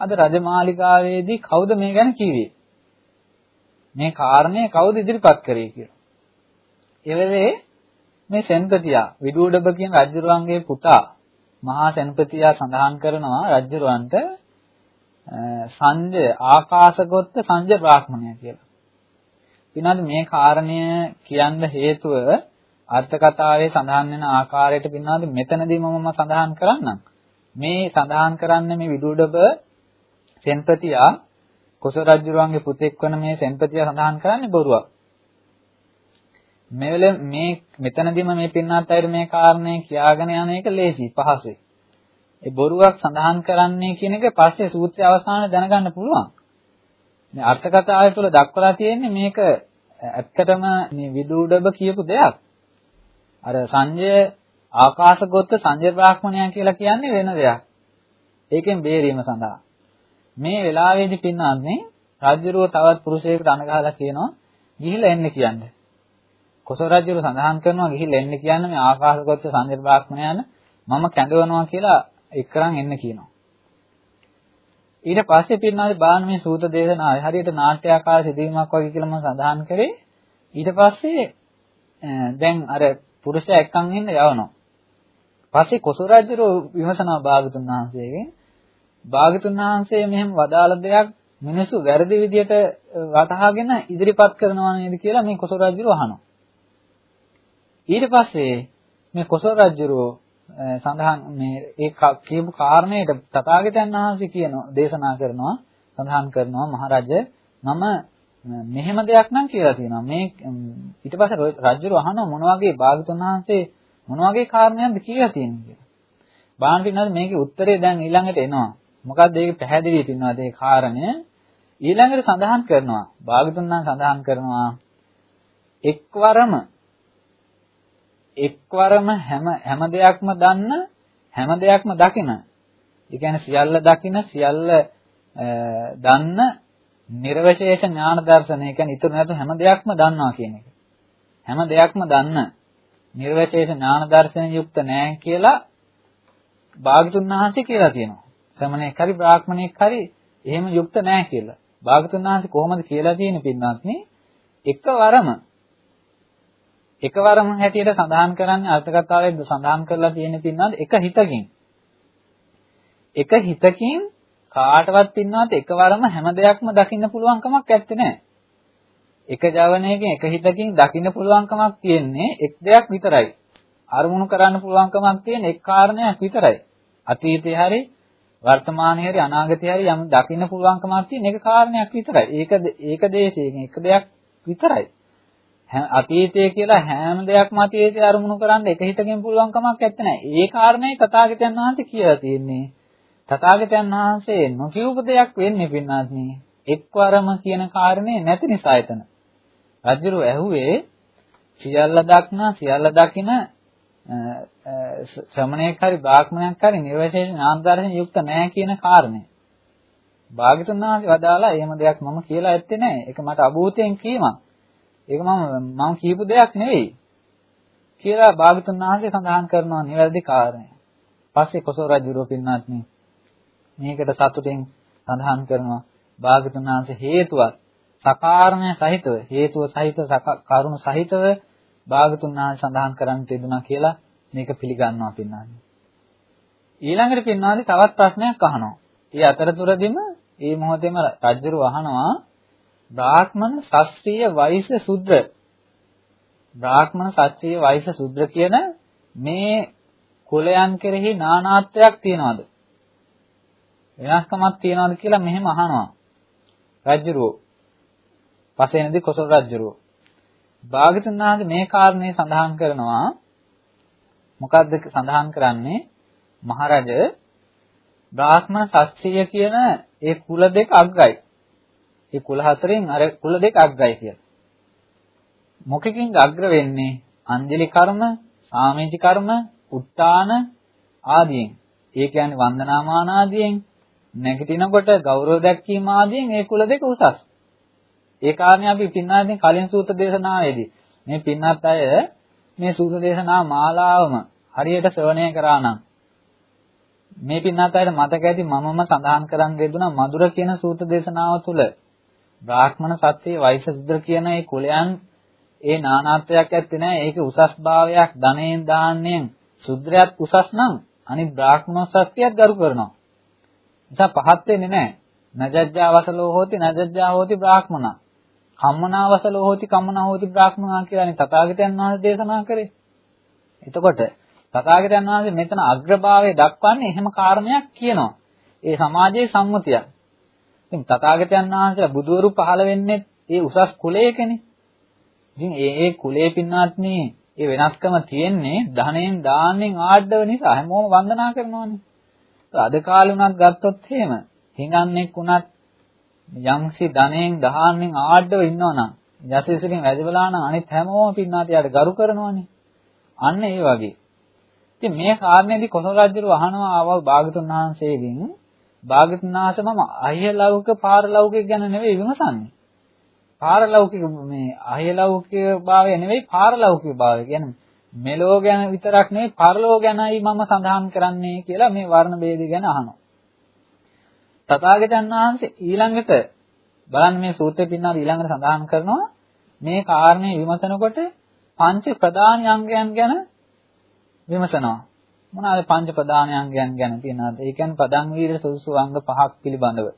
S1: අද රජමාලිගාවේදී කවුද මේ ගැන කිව්වේ මේ කාරණේ කවුද ඉදිරිපත් කරේ කියලා. ඒ වෙලේ මේ සෙන්පතියා විදූඩබ කියන රජුරුවන්ගේ පුතා මහා සෙන්පතියා සඳහන් කරනවා රජුරුවන්ට සංජය ආකාශගොත්ත සංජය බ්‍රාහ්මණය කියලා. ඊනවාද මේ කාරණය කියන්න හේතුව අර්ථ කතාවේ සඳහන් වෙන ආකාරයට පින්නාද මෙතනදී මම සඳහන් කරන්නම්. මේ සඳහන් කරන්නේ මේ විදුඩබ සෙන්පතියා කුස රජුරුවන්ගේ පුතෙක් වන මේ සෙන්පතියා සඳහන් කරන්නේ බොරුවක්. මේ මේ මෙතනදීම මේ පින්නාත් අයර මේ කාරණේ කියාගෙන යන එක ලේසි පහසුයි. ඒ බොරුවක් සඳහන් කරන්නේ කියන එක පස්සේ සූත්‍රය අවසානයේ දැනගන්න පුළුවන්. මේ අර්ථ කතාවය තුළ දක්වලා තියෙන්නේ මේක ඇත්තටම මේ විදුඩබ කියපු දෙයක්. අර සංජය ආකාශගත සංජය බ්‍රාහ්මණයා කියලා කියන්නේ වෙන දෙයක්. ඒකෙන් බේරීම සඳහා. මේ වෙලාවේදී පින්නන්නේ රාජ්‍යරුව තවත් පුරුෂයෙකුට අනගහලා කියනවා ගිහිල්ලා එන්න කියන්නේ. කොසල් රාජ්‍යරුව සඳහන් කරනවා ගිහිල්ලා එන්න කියන්නේ මේ ආකාශගත සංජය බ්‍රාහ්මණයාන මම කැඳවනවා කියලා එක්කරන් එන්න කියනවා. ඊට පස්සේ පින්නාදී බාන මේ සූත දේශනාවේ හරියට නාට්‍යාකාර සිදුවීමක් වගේ කියලා මම සඳහන් කරේ. ඊට පස්සේ දැන් අර පුරුෂයා එක්කන් ඉන්න යවනවා. පස්සේ කොසල් රජුරෝ විමසනවා භාගතුන් වහන්සේගෙන්. භාගතුන් වහන්සේ මෙහෙම වදාළ දෙයක් මිනිස්සු වැරදි විදියට වටහාගෙන ඉදිරිපත් කරනවා නේද කියලා මේ කොසල් රජුරෝ අහනවා. ඊට පස්සේ මේ කොසල් රජුරෝ සඳහන් මේ ඒ කියපු කාරණේට තථාගතයන් වහන්සේ කියනවා දේශනා කරනවා සඳහන් කරනවා මහරජ මම මෙහෙම දෙයක් නම් කියලා තියෙනවා මේ ඊට පස්සේ රජුර අහනවා මොන වගේ භාගතුන් වහන්සේ මොන වගේ කාරණයක්ද කියලා තියෙන්නේ කියලා. බාහන් පින්නත් මේකේ උත්තරේ දැන් ඊළඟට එනවා. මොකක්ද ඒක පැහැදිලි පින්නවද ඒ කාරණය ඊළඟට සඳහන් කරනවා භාගතුන් වහන්සේ සඳහන් කරනවා එක්වරම එක්වරම හැම හැම දෙයක්ම දන්න හැම දෙයක්ම දකින. ඒ කියන්නේ සියල්ල දකින සියල්ල දන්න නිර්වශේෂ ඥාන දර්ශනය කියන්නේ ඉතුරු නැතු හැම දෙයක්ම දන්නවා කියන එක. හැම දෙයක්ම දන්න නිර්වශේෂ ඥාන දර්ශනය යුක්ත නැහැ කියලා භාගතුන් වහන්සේ කියලා තියෙනවා. ශ්‍රමණෙක් හරි බ්‍රාහ්මණෙක් හරි එහෙම යුක්ත නැහැ කියලා. භාගතුන් වහන්සේ කොහොමද කියලා තියෙන පින්වත්නි? එකවරම එකවරම හැටියට සඳහන් කරන්නේ අර්ථකථාවේ සඳහන් කරලා තියෙන පින්වත් එක හිතකින්. එක හිතකින් කාටවත් පින්වත් එකවරම හැම දෙයක්ම දකින්න පුළුවන් කමක් නැත්තේ නෑ. එක ජවනයකින් එක හිතකින් දකින්න පුළුවන් කමක් තියෙන්නේ එක් දෙයක් විතරයි. අරමුණු කරන්න පුළුවන් කමක් තියෙන එක් කාරණයක් විතරයි. අතීතේ හරි වර්තමානයේ හරි අනාගතේ හරි යම් දකින්න පුළුවන් කමක් තියෙන එක කාරණයක් විතරයි. ඒක ඒක දේශයෙන් එක දෙයක් විතරයි. අතීතය කියලා හැම දෙයක්ම අතීතයේ අරමුණු කරන්න එක හිතකින් පුළුවන් කමක් නැත්තේ. ඒ කාරණේ තථාගතයන් වහන්සේ කියලා තියෙන්නේ. තථාගතයන් වහන්සේ නොකියුප දෙයක් වෙන්නේ පින්නාත්නි. එක්වරම කියන කාරණේ නැති නිසා එතන. රජුරු ඇහුවේ සියල්ල දක්නා සියල්ල දකින ශ්‍රමණයෙක් හරි බ්‍රාහ්මණයෙක් හරි නිර්වශේෂ ඥාන දර්ශන යුක්ත නැහැ කියන කාරණේ. භාගතුන් වහන්සේ වදාලා එහෙම දෙයක් මම කියලා ඇත්තේ නැහැ. ඒක මට අභූතයෙන් කීමක්. ඒක මම මම කියපු දෙයක් නෙවෙයි. කියලා භාගතුන් වහන්සේ සඳහන් කරනවා නිවැරදි කාරණය. පස්සේ කොසල් රජුරෝ පින්නාත්නි මේකට සතුටින් සඳහන් කරනවා භාගතුන් වහන්සේ හේතුවක් සකාරණය සහිතව හේතුව සහිත කරුණු සහිතව භාගතුන් වහන්සේ සඳහන් කරන්න තිබුණා කියලා මේක පිළිගන්නවා පින්නානි. ඊළඟට පින්නානි තවත් ප්‍රශ්නයක් අහනවා. ඒ අතරතුරදීම මේ මොහොතේම රජුරු අහනවා බ්‍රාහ්මණ ශාස්ත්‍රීය වෛශ්‍ය සුද්ධ බ්‍රාහ්මණ ශාස්ත්‍රීය වෛශ්‍ය සුද්ධ කියන මේ කුලයන් කෙරෙහි නානාත්වයක් තියනවාද? වෙනස්කමක් තියනවාද කියලා මෙහෙම අහනවා. රජුරෝ පසේනදී කොසල් රජුරෝ. භාගතුන් වහන්සේ මේ කාරණේ සඳහන් කරනවා. මොකද්ද සඳහන් කරන්නේ? මහරජ බ්‍රාහ්මණ ශාස්ත්‍රීය කියන ඒ කුල දෙක අග්‍රයි. ඒ කුල හතරෙන් අර කුල දෙක අග්‍රයි කියලා. මොකකින්ද අග්‍ර වෙන්නේ? අංජලි කර්ම, සාමේජි කර්ම, උත්තාන ආදියෙන්. ඒ කියන්නේ වන්දනාමාන ආදියෙන් නැගිටිනකොට ගෞරව දැක්වීම ආදියෙන් ඒ කුල දෙක උසස්. ඒ කාරණේ අපි පින්නාදී කලින් සූත්‍ර දේශනාවේදී මේ පින්නත් අය මේ සූත්‍ර දේශනා මාලාවම හරියට ශ්‍රවණය කරා නම් මේ පින්නත් අයට මතක ඇති මමම සඳහන් කරන් දෙදුනා මధుර කියන සූත්‍ර දේශනාව තුළ බ්‍රාහ්මණ සත්‍යයේ වෛශුද්ධ කියන ඒ කුලයන් ඒ නානාත්වයක් ඇත්තේ නැහැ. ඒක උසස් භාවයක් ධනෙන් දාන්නෙන් සුද්ධයත් උසස් නම් අනිත් බ්‍රාහ්මණ සත්‍යයත් ගරු කරනවා. නිසා පහත් වෙන්නේ නැහැ. නජජ්ජා වසලෝ හෝති නජජ්ජා හෝති බ්‍රාහ්මණ. කම්මනා වසලෝ හෝති කම්මනා හෝති බ්‍රාහ්මණ කියලානේ තථාගතයන් වහන්සේ දේශනා කරේ. එතකොට තථාගතයන් වහන්සේ මෙතන අග්‍රභාවය දක්වන්නේ එහෙම කාරණයක් කියනවා. ඒ සමාජයේ සම්මුතියක්. ඉතින් තථාගතයන් වහන්සේ බුදවරු පහළ වෙන්නේ ඒ උසස් කුලයකනේ. ඉතින් ඒ ඒ කුලයේ පින්නාත්නි ඒ වෙනස්කම තියෙන්නේ ධනෙන් දාන්නෙන් ආඩව නිසා හැමෝම වන්දනා කරනවානේ. අද කාලේ උනත් ගත්තොත් එහෙම හිඟන්නෙක් උනත් යම්සි ධනෙන් දහාන්නෙන් ආඩව ඉන්නවනම් යසිසිරින් වැදවලා නම් අනිත් හැමෝම පින්නාතියට ගරු කරනවානේ. අන්න ඒ වගේ. ඉතින් මේ කාරණේදී කොසල් රජුව අහනවා ආවල් භාගතුන් වහන්සේගෙන් භාග්‍යතුනාස මම අහියලෞකික පාරලෞකික ගැන නෙවෙයි විමසන්නේ. පාරලෞකික මේ අහියලෞකික භාවය නෙවෙයි පාරලෞකික භාවය කියන්නේ මෙලෝ ගැන විතරක් නෙවෙයි පරලෝ ගැනයි මම සඳහන් කරන්නේ කියලා මේ වර්ණ ભેදය ගැන අහනවා. තථාගතයන් වහන්සේ ඊළඟට බලන්න මේ සූත්‍රෙ පින්නාද ඊළඟට සඳහන් කරනවා මේ කාරණේ විමසනකොට පංච ප්‍රධාන අංගයන් ගැන විමසනවා. මොනවාද පංච ප්‍රධානයන්ගයන් ගැන කියනවාද? ඒ කියන්නේ පදං වීර සුසු අංග පහක් පිළිබඳව.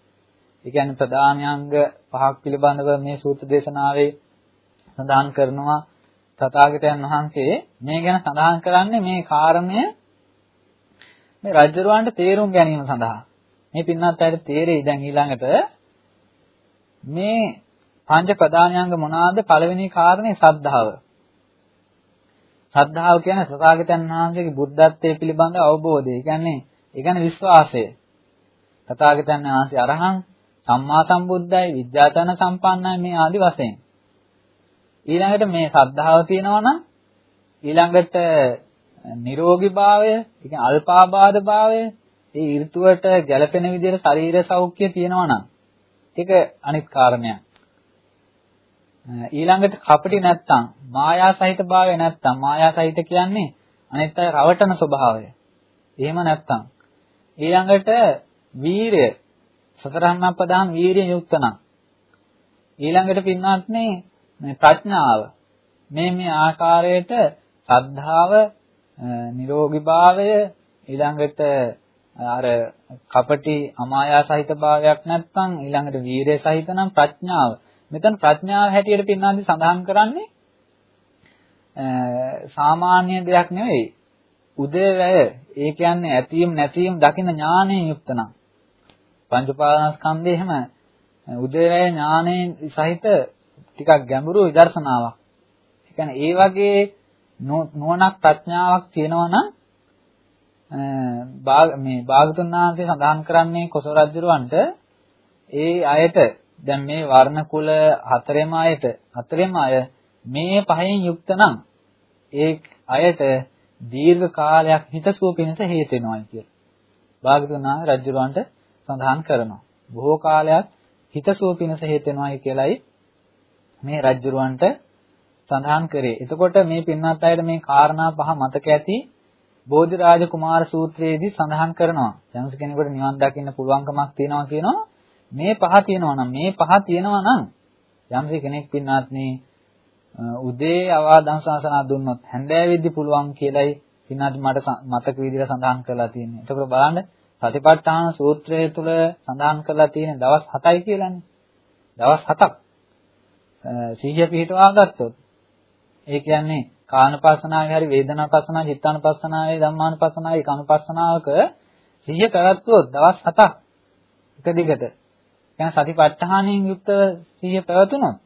S1: ඒ කියන්නේ ප්‍රධානයන්ග පහක් පිළිබඳව මේ සූත්‍ර දේශනාවේ සඳහන් කරනවා තථාගතයන් වහන්සේ මේ ගැන සඳහන් කරන්නේ මේ කාරණය මේ රජදරුවන්ට තේරුම් ගැනීම සඳහා. මේ පින්නත් අයට තේරෙයි දැන් ඊළඟට මේ පංච ප්‍රධානයන්ග මොනවාද? පළවෙනි කාරණේ සද්ධාව. ශ්‍රද්ධාව කියන්නේ තථාගතයන් වහන්සේගේ බුද්ධත්වයේ පිළිබඳ අවබෝධය. ඒ කියන්නේ ඒ කියන්නේ විශ්වාසය. තථාගතයන් වහන්සේ අරහං සම්මා සම්බුද්ධයි විද්‍යාචන සම්පන්නයි මේ ආදි වශයෙන්. ඊළඟට මේ ශ්‍රද්ධාව තියෙනවා නම් ඊළඟට නිරෝගී භාවය, ඒ කියන්නේ අල්පාබාධ භාවය, ඒ ඍතුවට ගැළපෙන විදිහට ශරීර සෞඛ්‍ය තියෙනවා නම් ඒක අනිත් කාරණයක්. ඊළඟට කපටි නැත්තම් මායා සහිත භාවය නැත්තම් මායා සහිත කියන්නේ අනිත් අය රවටන ස්වභාවය. එහෙම නැත්තම්. ඊළඟට වීරය. සතරහම්පදාන් වීරිය යුක්ත නම්. ඊළඟට පින්වත්නි මේ ප්‍රඥාව. මේ මේ ආකාරයට ශ්‍රද්ධාව නිරෝගීභාවය ඊළඟට අර කපටි අමායා සහිත භාවයක් නැත්නම් ඊළඟට වීරය සහිත නම් ප්‍රඥාව. මෙතන ප්‍රඥාව හැටියට පින්නාදි සඳහන් කරන්නේ සාමාන්‍ය දෙයක් නෙවෙයි උදේවැය ඒ කියන්නේ ඇතීම් නැතිීම් දකින ඥානයෙන් යුක්ත නම් පංච උපාදානස්කන්ධය එහෙම උදේවැය ඥානයෙන් සහිත ටිකක් ගැඹුරු විදර්ශනාවක්. ඒ කියන්නේ ඒ වගේ නුවණක් ප්‍රඥාවක් තියෙනවා නම් මේ භාගතුන් වහන්සේ සඳහන් කරන්නේ කොසල් රජුරවන්ට ඒ අයට දැන් මේ වර්ණ කුල හතරෙම අයට හතරෙම අය මේ පහෙන් යුක්ත නම් ඒ අයට දීර්ඝ කාලයක් හිතසුව පිණිස හේතු වෙනවා කියලා. භාගතුන් වහන්සේ රජුරවන්ට සඳහන් කරනවා. බොහෝ කාලයක් හිතසුව පිණිස හේතු වෙනවායි කියලයි මේ රජුරවන්ට සඳහන් කරේ. එතකොට මේ පින්වත් අයට මේ කාරණා පහ මතක ඇති බෝධිරාජ කුමාර සූත්‍රයේදී සඳහන් කරනවා. යම්ස කෙනෙකුට නිවන් දකින්න පුළුවන්කමක් තියෙනවා කියනවා. මේ පහ තියෙනවා නම් මේ පහ තියෙනවා නම් යම්ස කෙනෙක් පින්වත්නි උදේ අවාදන් ශාසනා දුන්නොත් හැන්දෑවෙද්දි පුළුවන් කියලයි පින්වත් මට මතක විදිහට සඳහන් කරලා තියෙන්නේ. එතකොට බලන්න සතිපට්ඨාන සූත්‍රය තුල සඳහන් කරලා තියෙන දවස් 7යි කියලානේ. දවස් 7ක්. සීහිය පිටවා ගත්තොත් ඒ කියන්නේ කානපස්සනාවේ හරි වේදනාපස්සනාවේ චිත්තානපස්සනාවේ ධම්මානපස්සනාවේ කනුපස්සනාවක සීහිය පැවැත්වුවොත් දවස් 7ක් එක දිගට. දැන් සතිපට්ඨානයෙන් යුක්තව සිහිය පැවතුනොත්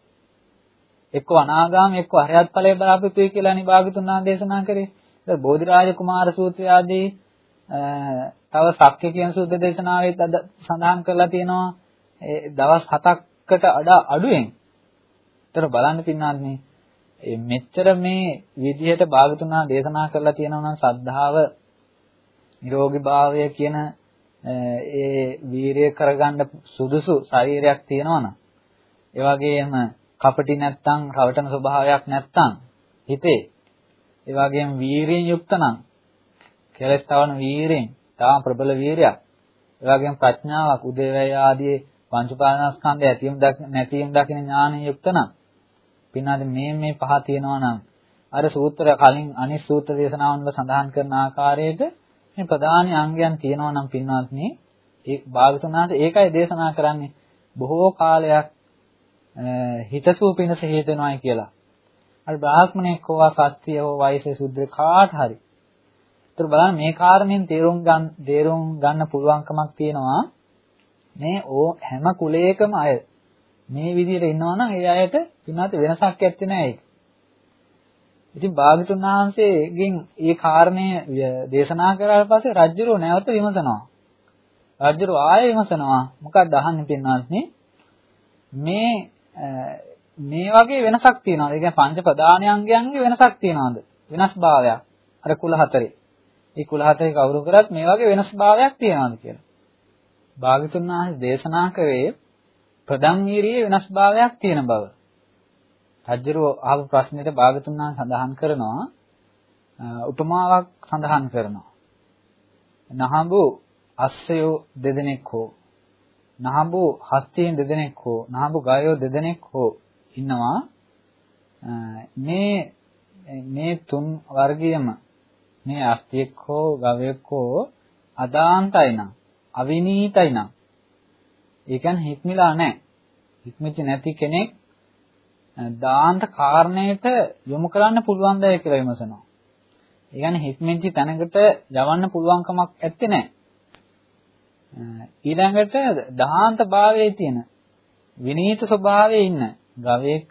S1: එක්ක අනාගාම එක්ක අරහත් ඵලය බලාපොරොත්තුයි කියලානි භාගතුන් ආදේශනා කරේ. ඒක බෝධිරාජ කුමාර සූත්‍රය ආදී තව සක්්‍ය කියන සූත්‍ර දේශනාවෙත් අද සඳහන් කරලා තියෙනවා ඒ දවස් 7කට වඩා අඩුවෙන්. ඒතර බලන්න පින්නාත් මේ මෙච්චර මේ විදිහට භාගතුන් දේශනා කරලා තියෙනවා නම් සද්ධාව නිරෝගී භාවය කියන ඒ වීරිය කරගන්න සුදුසු ශරීරයක් තියෙනවා නම් ඒ වගේම කපටි නැත්තම් රවටන ස්වභාවයක් නැත්තම් හිතේ ඒ වගේම වීරියෙන් යුක්ත නම් කෙලස් තවන වීරයෙන් තාම ප්‍රබල වීරයක්. ඒ වගේම ප්‍රඥාවක් උදේවැය ආදී පංච උපාදානස්කන්ධය ඇතිවීම නැතිවීම දකින ඥානය යුක්ත නම් පින්නාද මේ මේ පහ තියෙනවා නම් අර සූත්‍ර කලින් අනිත් සූත්‍ර දේශනාවන් වල සඳහන් කරන ආකාරයට මේ ප්‍රධාන අංගයන් තියෙනවා නම් පින්වත්නි ඒ භාගතුනාට ඒකයි දේශනා කරන්නේ බොහෝ කාලයක් හිතසුව පිණිස හේතු වෙනවායි කියලා. අර බ්‍රාහ්මණෙක් හෝවා සත්‍ය හෝ වයසේ සුද්ධ කාට හරි ඒතර බලන්න මේ කාරණයෙන් තේරුම් ගන්න තේරුම් ගන්න පුළුවන්කමක් තියෙනවා මේ ඕ හැම කුලයකම අය මේ විදිහට ඉන්නවනම් ඒ අයට පින්වත් වෙනසක් ඇත්තේ නැහැ ඒක. ඉතින් භාගතුන් වහන්සේගෙන් මේ කාරණය දේශනා කරාට පස්සේ රජුරෝ නැවත විමසනවා. රජුරෝ ආයෙ විමසනවා. මොකක්ද අහන්නේ පින්වත්නි? මේ මේ වගේ වෙනසක් තියෙනවද? ඒ කියන්නේ පංච ප්‍රධානයන්ගේ වෙනසක් තියෙනවද? වෙනස් භාවයක්. අර කුල හතරේ. මේ කුල හතරේ කවුරු කරත් මේ වගේ වෙනස් භාවයක් තියෙනවාද කියලා. භාගතුන් වහන්සේ දේශනා කරේ ප්‍රදම් වීරියේ වෙනස් භාවයක් තියෙන බව. රජ්ජරෝ අහපු ප්‍රශ්නෙට භාගතුන් වහන්සේ සඳහන් කරනවා උපමාවක් සඳහන් කරනවා. නහඹු අස්සයෝ දෙදෙනෙක් හෝ නහඹු හස්තියෙන් දෙදෙනෙක් හෝ නහඹු ගායෝ දෙදෙනෙක් හෝ ඉන්නවා මේ මේ තුන් වර්ගයම මේ අස්තියෙක් හෝ ගවයෙක් හෝ අදාන්තයි නම් අවිනීතයි නම් ඒ කියන්නේ හික්මිලා නැහැ. හික්මිච්ච නැති කෙනෙක් දාන්ත කාරණයට යොමු කරන්න පුළුවන් දේ කියලා විමසනවා. ඒ කියන්නේ හික්මිච්ච තැනකට යවන්න පුළුවන්කමක් ඇත්තේ නැහැ. ඊළඟට දාන්ත භාවයේ තියෙන විනීත ස්වභාවයේ ඉන්න ගවයෙක්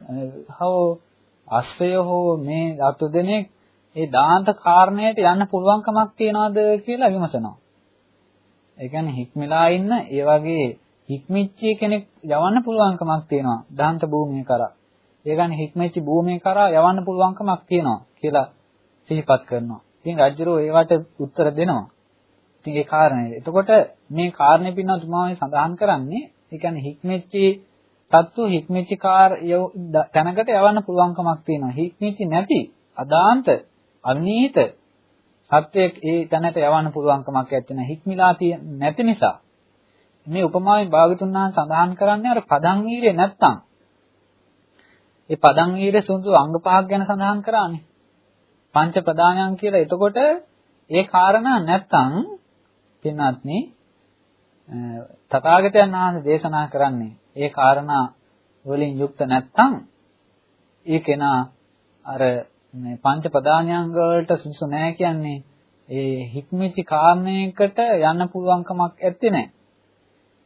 S1: හෝ අස්වැය හෝ මේ අතු දෙනෙක් ඒ දාන්ත කාරණයට යන්න පුළුවන්කමක් තියනවද කියලා විමසනවා. ඒ කියන්නේ හික්මලා ඉන්න ඒ වගේ හික්මිච්ච කෙනෙක් යවන්න පුළුවන්කමක් තියෙනවා දාන්ත භූමිය කරා. ඒ කියන්නේ හික්මිච්ච භූමිය කරා යවන්න පුළුවන්කමක් තියෙනවා කියලා සිහිපත් කරනවා. ඉතින් රජුරෝ ඒවට උත්තර දෙනවා. ඉතින් ඒ කාරණේ. එතකොට මේ කාරණේ පින්නත් තුමාගේ සඳහන් කරන්නේ ඒ කියන්නේ හික්මිච්ච තත්තු හික්මිච්ච කාර් තැනකට යවන්න පුළුවන්කමක් තියෙනවා. හික්මිච්ච නැති අදාන්ත අවිනීත සත්‍යයක් ඒ තැනට යවන්න පුළුවන් කමක් නැත්තේ හික්මිලා නැති නිසා මේ උපමාවෙන් භාගතුන් වහන්සේ සඳහන් කරන්නේ අර පදං වීරය නැත්තම්. ඒ පදං වීරය සුන්සු අංග පහක් ගැන සඳහන් කරානේ. පංච ප්‍රදානයන් කියලා. එතකොට ඒ කාරණා නැත්තම් පින්වත්නි තථාගතයන් වහන්සේ දේශනා කරන්නේ ඒ කාරණා වලින් යුක්ත නැත්තම් ඒ කෙනා අර මේ පංච ප්‍රදානයන් වලට සුසු නැහැ කියන්නේ ඒ හික්මිච්ච කාරණයකට යන්න පුළුවන්කමක් ඇත්තේ නැහැ.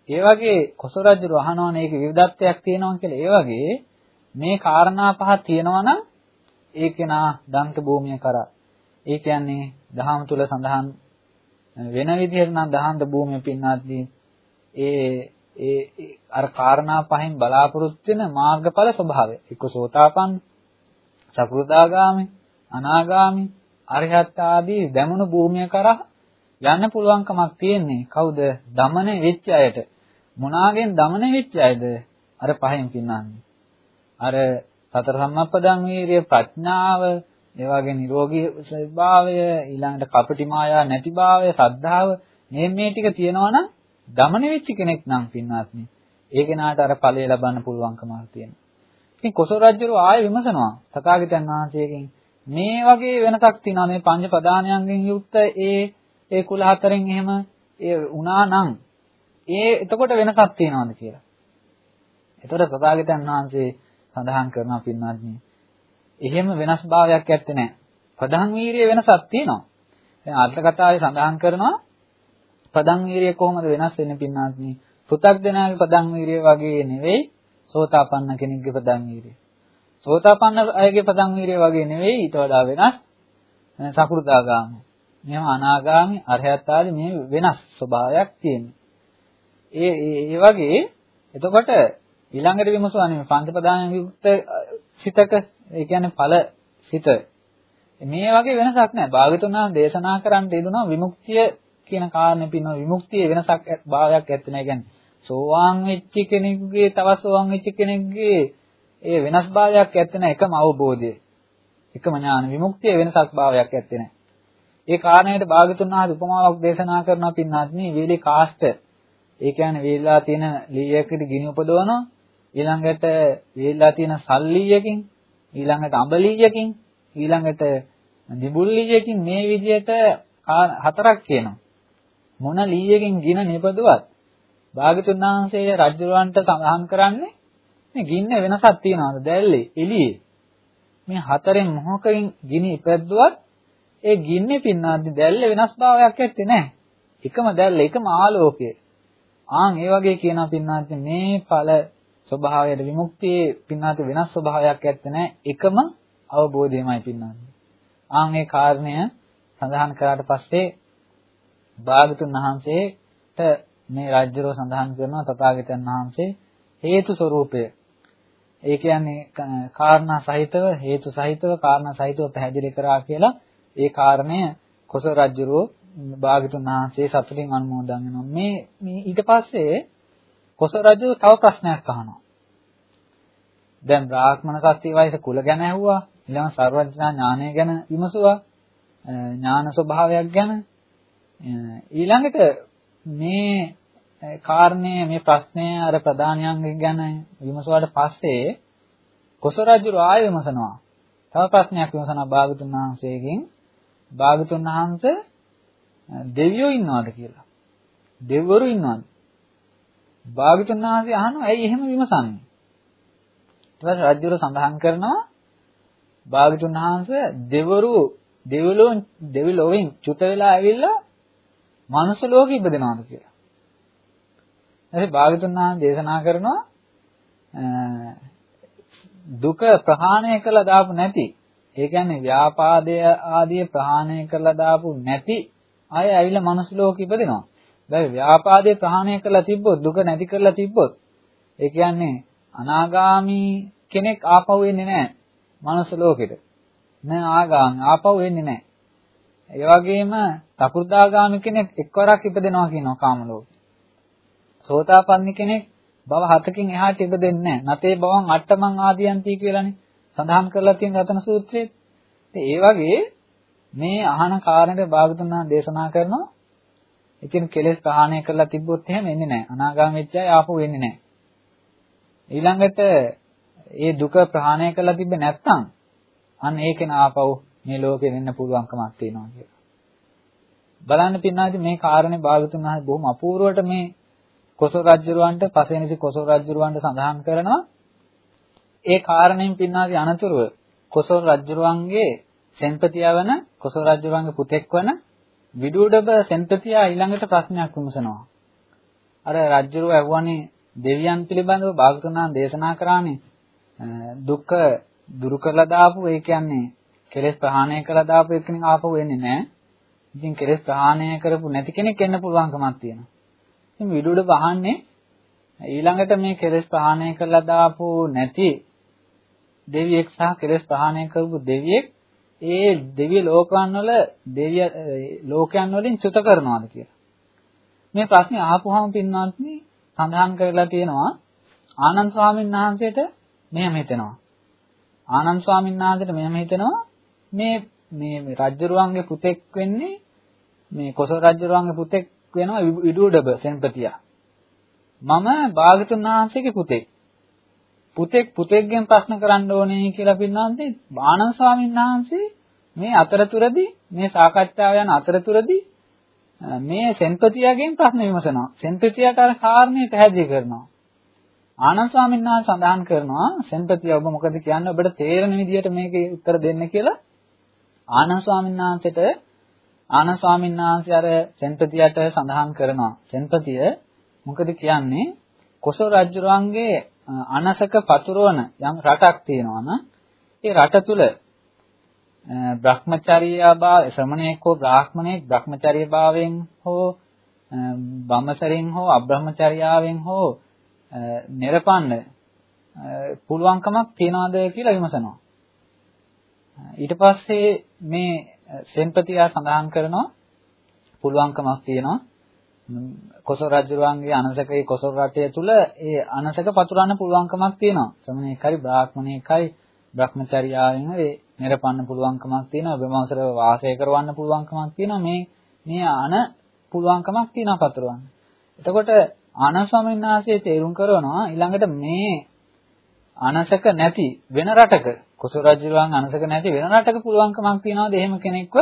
S1: ඒ වගේ කොසරජුරු අහනවනේ ඒක විවිධත්වයක් තියෙනවා කියලා. ඒ වගේ මේ කාරණා පහ තියෙනවා නම් ඒ කෙනා දන්ත භූමිය කරා. ඒ කියන්නේ දහම තුල සඳහන් වෙන විදිහට නම් දහන්ත භූමිය පින්නාදී ඒ ඒ අර කාරණා පහෙන් බලාපොරොත්තු වෙන මාර්ගඵල ස්වභාවය. එක්ක සෝතාපන්න, සකෘදාගාමි, අනාගාමි, අරිහත් ආදී දැමුණු භූමිය කරා යන්න පුළුවන්කමක් තියෙන්නේ කවුද? දමන වෙච්ච අයට. මොනාගෙන් දමන වෙච්ච අයද? අර පහෙන් පින්නන්නේ. අර සතර සම්මප්පදන් වීරිය ප්‍රඥාව, ඒ වගේ නිරෝගී ස්වභාවය, ඊළඟට කපටි මායා නැතිභාවය, සද්ධාව මේ මේ ටික තියෙනවනම් දමන වෙච්ච කෙනෙක් නම් පින්වත්නි ඒ කෙනාට අර ඵලය ලබන්න පුළුවන්කමක් තියෙනවා. ඉතින් කොසල් රජුරෝ ආයෙ විමසනවා තථාගතයන් වහන්සේගෙන් මේ වගේ වෙනසක් තියෙනවා මේ පංච ප්‍රදානයන්ගෙන් යුක්ත ඒ ඒ කුල හතරෙන් එහෙම ඒ වුණා නම් ඒ එතකොට වෙනසක් තියෙනවද කියලා. එතකොට තථාගතයන් වහන්සේ සඳහන් කරනවා පින්වත්නි එහෙම වෙනස් භාවයක් ඇත්තේ නැහැ. ප්‍රධාන වීරිය වෙනසක් තියෙනවා. දැන් අර්ථ කතාවේ සඳහන් කරනවා පදං වීරිය කොහොමද වෙනස් වෙන්නේ පින්නාත්නි? පෘථග්ජනයාගේ පදං වීරිය වගේ නෙවෙයි සෝතාපන්න කෙනෙක්ගේ පදං වීරිය. සෝතාපන්න අයගේ පදං වීරිය වගේ නෙවෙයි ඊට වඩා වෙනස් සකෘදාගාමී. මෙහෙම අනාගාමී අරහත් ආදී මේ වෙනස් ස්වභාවයක් තියෙනවා. ඒ ඒ වගේ එතකොට ඊළඟට විමසුවානේ මේ පංච ප්‍රධාන යුක්ත සිතක ඒ කියන්නේ ඵල සිත මේ වගේ වෙනසක් නැහැ. භාගතුනා දේශනා කරන්න යෙදුනා විමුක්තිය කියන කාරණේ පින්න විමුක්තිය වෙනසක් භාවයක් ඇත්තේ නැහැ. කියන්නේ සෝවාන් වෙච්ච කෙනෙකුගේ තවත් සෝවාන් වෙච්ච කෙනෙකුගේ ඒ වෙනස් භාවයක් ඇත්තේ නැහැ. එකම අවබෝධය. එකම ඥාන විමුක්තිය වෙනසක් භාවයක් ඇත්තේ නැහැ. ඒ කාරණයට භාගතුන් වහන්සේ උපමාවක් දේශනා කරනවා පින්නාත්නි වේලේ කාෂ්ඨ. ඒ කියන්නේ වේලලා තියෙන ලීයකට ගිනි උපදවනවා. ඊළඟට වේලලා තියෙන සල්ලීයකින් ඊළඟට අඹලීයකින් ඊළඟට දිබුල්ලීයකින් මේ විදිහට හතරක් කියනවා. මොන ලීයකින් ගින නිපදුවත්? භාගතුන් වහන්සේ රජුරවන්ට සඳහන් කරන්නේ මේ ගින්න වෙනසක් තියනවාද? දැල්ලේ එළියේ. මේ හතරෙන් මොහොකකින් ගිනි ඉපැද්දුවත් ඒ ගින්නේ පින්නාද්දි දැල්ලේ වෙනස්භාවයක් ඇත්තේ නැහැ. එකම දැල්ල එකම ආලෝකය. ආන් ඒ වගේ කියනවා පින්නාද්දි මේ ඵල ස්වභාවයට විමුක්තියේ පින්නාද්දි වෙනස් ස්වභාවයක් ඇත්තේ නැහැ එකම අවබෝධයමයි පින්නාද්දි ආන් ඒ කාරණය සඳහන් කරාට පස්සේ භාගතුන් වහන්සේට මේ රාජ්‍යරෝ සඳහන් කරනවා තථාගතයන් වහන්සේ හේතු ස්වરૂපය. ඒ කියන්නේ කාරණා සහිතව හේතු සහිතව කාරණා සහිතව පැහැදිලි කරා කියලා ඒ කාරණය කොස රාජ්‍යරෝ භාගතුන් වහන්සේ සතුටින් අනුමෝදන් වෙනවා. මේ මේ ඊට පස්සේ කොස රජු තව ප්‍රශ්නයක් අහනවා. දැන් බ්‍රාහ්මණ සත්‍ය වයස කුල ගැන ඇහුවා. ඊළඟ සර්වඥා ඥානය ගැන විමසුවා. ඥාන ස්වභාවයක් ගැන ඊළඟට මේ කාරණය මේ ප්‍රශ්නය අර ප්‍රධානියන්ගෙන් ගැන විමසුවාට පස්සේ කොසරජු ආයෙ විමසනවා. තව ප්‍රශ්නයක් විමසනවා භාගතුන් වහන්සේගෙන්. භාගතුන් වහන්සේ දෙවියෝ ඉන්නවද කියලා. දෙවිවරු ඉන්නවද? භාගතුන් වහන්සේ අහනවා ඇයි එහෙම විමසන්නේ? ඊට පස්සේ රජුර සඳහන් කරනවා භාගතුන් වහන්සේ දෙවරු දෙවිලොන් දෙවිලොවෙන් චුත වෙලා ඇවිල්ලා මනුස්ස ලෝකෙ ඉපදෙනවාද කියලා. එතකොට භාගතුන් වහන්සේ දේශනා කරනවා දුක ප්‍රහාණය කළා දාපු නැති ඒ කියන්නේ ව්‍යාපාදය ආදී ප්‍රහාණය කළා දාපු නැති අය ඇවිල්ලා මනුස්ස ලෝකෙ ඉපදෙනවා. දැන් ව්‍යාපාදේ ප්‍රහාණය කළා තිබ්බොත් දුක නැති කරලා තිබ්බොත් ඒ කියන්නේ අනාගාමි කෙනෙක් ආපහු එන්නේ නැහැ මනුස්ස ලෝකෙට. නෑ ආගාමි ආපහු එන්නේ නැහැ. ඒ වගේම සකු르දාගාමි කෙනෙක් එක්වරක් ඉපදෙනවා කියනවා කාම ලෝකේ. සෝතාපන්නි කෙනෙක් භව හතකින් එහාට ඉපදෙන්නේ නැහැ. නතේ භවං අට්ඨමං ආදියන්ති කියලානේ සඳහන් කරලා තියෙන රතන සූත්‍රයේ. ඒ වගේ මේ අහන කාරණේ භාගතුනා දේශනා කරනවා. ඉතින් කෙලෙස් ප්‍රහාණය කරලා තිබ්බොත් එහෙම එන්නේ නැහැ. අනාගාමී වෙච්ච අය ආපහු එන්නේ නැහැ. ඊළඟට ඒ දුක ප්‍රහාණය කරලා තිබ්බේ නැත්නම් අන්න ඒකේන ආපහු මේ ලෝකෙ වෙන්න පුළුවන්කමක් තියෙනවා කියලා. බලන්න පින්නාදී මේ කාරණේ භාගතුන් වහන්සේ බොහොම අපූර්වට මේ කොසල් රජුරවන්ට පසේනිසි කොසල් රජුරවන්ට සඳහන් කරනවා. ඒ කාරණයෙන් පින්නාදී අනතුරුව කොසල් රජුරවන්ගේ සෙන්පතියා වන කොසල් රජුරවන්ගේ පුතෙක් වන විදුඩබ සෙන්පතියා ඊළඟට ප්‍රශ්නයක් විමසනවා. අර රජුරව ඇහුවානේ දෙවියන් පිළිබඳව භාගතුන් වහන්සේ දේශනා කරානේ දුක්ඛ දුරු කරලා දාපු ඒ කියන්නේ කෙලෙස් ප්‍රහාණය කරලා දාපු එකකින් ආපහු එන්නේ නැහැ. ඉතින් කෙලෙස් ප්‍රහාණය කරපු නැති කෙනෙක් එන්න පුළුවන්කමක් තියෙනවා. ඉතින් විදුඩ වහන්නේ ඊළඟට මේ කෙලෙස් ප්‍රහාණය කරලා දාපු නැති දෙවියෙක් සහ කෙලෙස් ප්‍රහාණය කරපු දෙවියෙක් ඒ දෙවිය ලෝකයන් වල දෙවිය ලෝකයන් වලින් චුත කරනවාද කියලා. මේ ප්‍රශ්නේ අහපුවාම පින්වත්නි සඳහන් කරලා තියෙනවා ආනන්ද ස්වාමීන් වහන්සේට මෙහෙම හිතෙනවා. ආනන්ද ස්වාමීන් වහන්සේට මෙහෙම හිතෙනවා මේ මේ රජ්ජරුවන්ගේ පුතෙක් වෙන්නේ මේ කොසල් රජ්ජරුවන්ගේ පුතෙක් වෙනවා විදුඩබ සෙන්පතියා. මම භාගතුන් වහන්සේගේ පුතෙක්. පුතෙක් පුතෙක්ගෙන් ප්‍රශ්න කරන්න ඕනේ කියලා පින්නන්තේ ආනන්ද ස්වාමීන් වහන්සේ මේ අතරතුරදී මේ සාකච්ඡාව යන අතරතුරදී මේ සෙන්පතියාගෙන් ප්‍රශ්න විමසනවා. සෙන්පතියාට අර කාරණේ පැහැදිලි කරනවා. ආනන්ද ස්වාමීන් වහන්සේ සඳහන් කරනවා සෙන්පතියා ඔබ මොකද කියන්නේ ඔබට තේරෙන විදිහට මේකේ උත්තර දෙන්න කියලා ආනන්ද ස්වාමීන් වහන්සේට ආනන්ද ස්වාමීන් වහන්සේ අර සෙන්පතියට සඳහන් කරනවා. සෙන්පතිය මොකද කියන්නේ කොසල් රජුරන්ගේ අනසක පතුරවන යම් රටක් තියෙනවා නම් ඒ රට තුල බ්‍රහ්මචර්යා භාව ශ්‍රමණේක හෝ බ්‍රාහ්මණේක බ්‍රහ්මචර්ය භාවයෙන් හෝ බඹසරින් හෝ අබ්‍රහ්මචර්යාවෙන් හෝ නිරපන්න පුළුවන්කමක් තියනවාද කියලා විමසනවා. ඊට පස්සේ මේ සෙන්පතියා සඳහන් කරනවා පුළුවන්කමක් තියෙනවා. කොසල් රජුරුවන්ගේ අනසකේ කොසල් රටය තුල ඒ අනසක පතුරන්න පුළුවන්කමක් තියෙනවා. ශ්‍රමණේකයි බ්‍රාහ්මණේකයි Brahmacharyaවෙන් හරි නිරපන්න පුළුවන්කමක් තියෙනවා. බෙමවසර වාසය කරවන්න පුළුවන්කමක් තියෙනවා. මේ මේ අන පුළුවන්කමක් තියෙනවා පතුරවන්න. එතකොට ආනන්ද ස්වාමීන් වහන්සේ තේරුම් කරනවා ඊළඟට මේ අනසක නැති වෙන රටක කුසල රජුලන් අනසක නැති වෙන රටක පුළුවන්කමක් තියනවාද එහෙම කෙනෙක්ව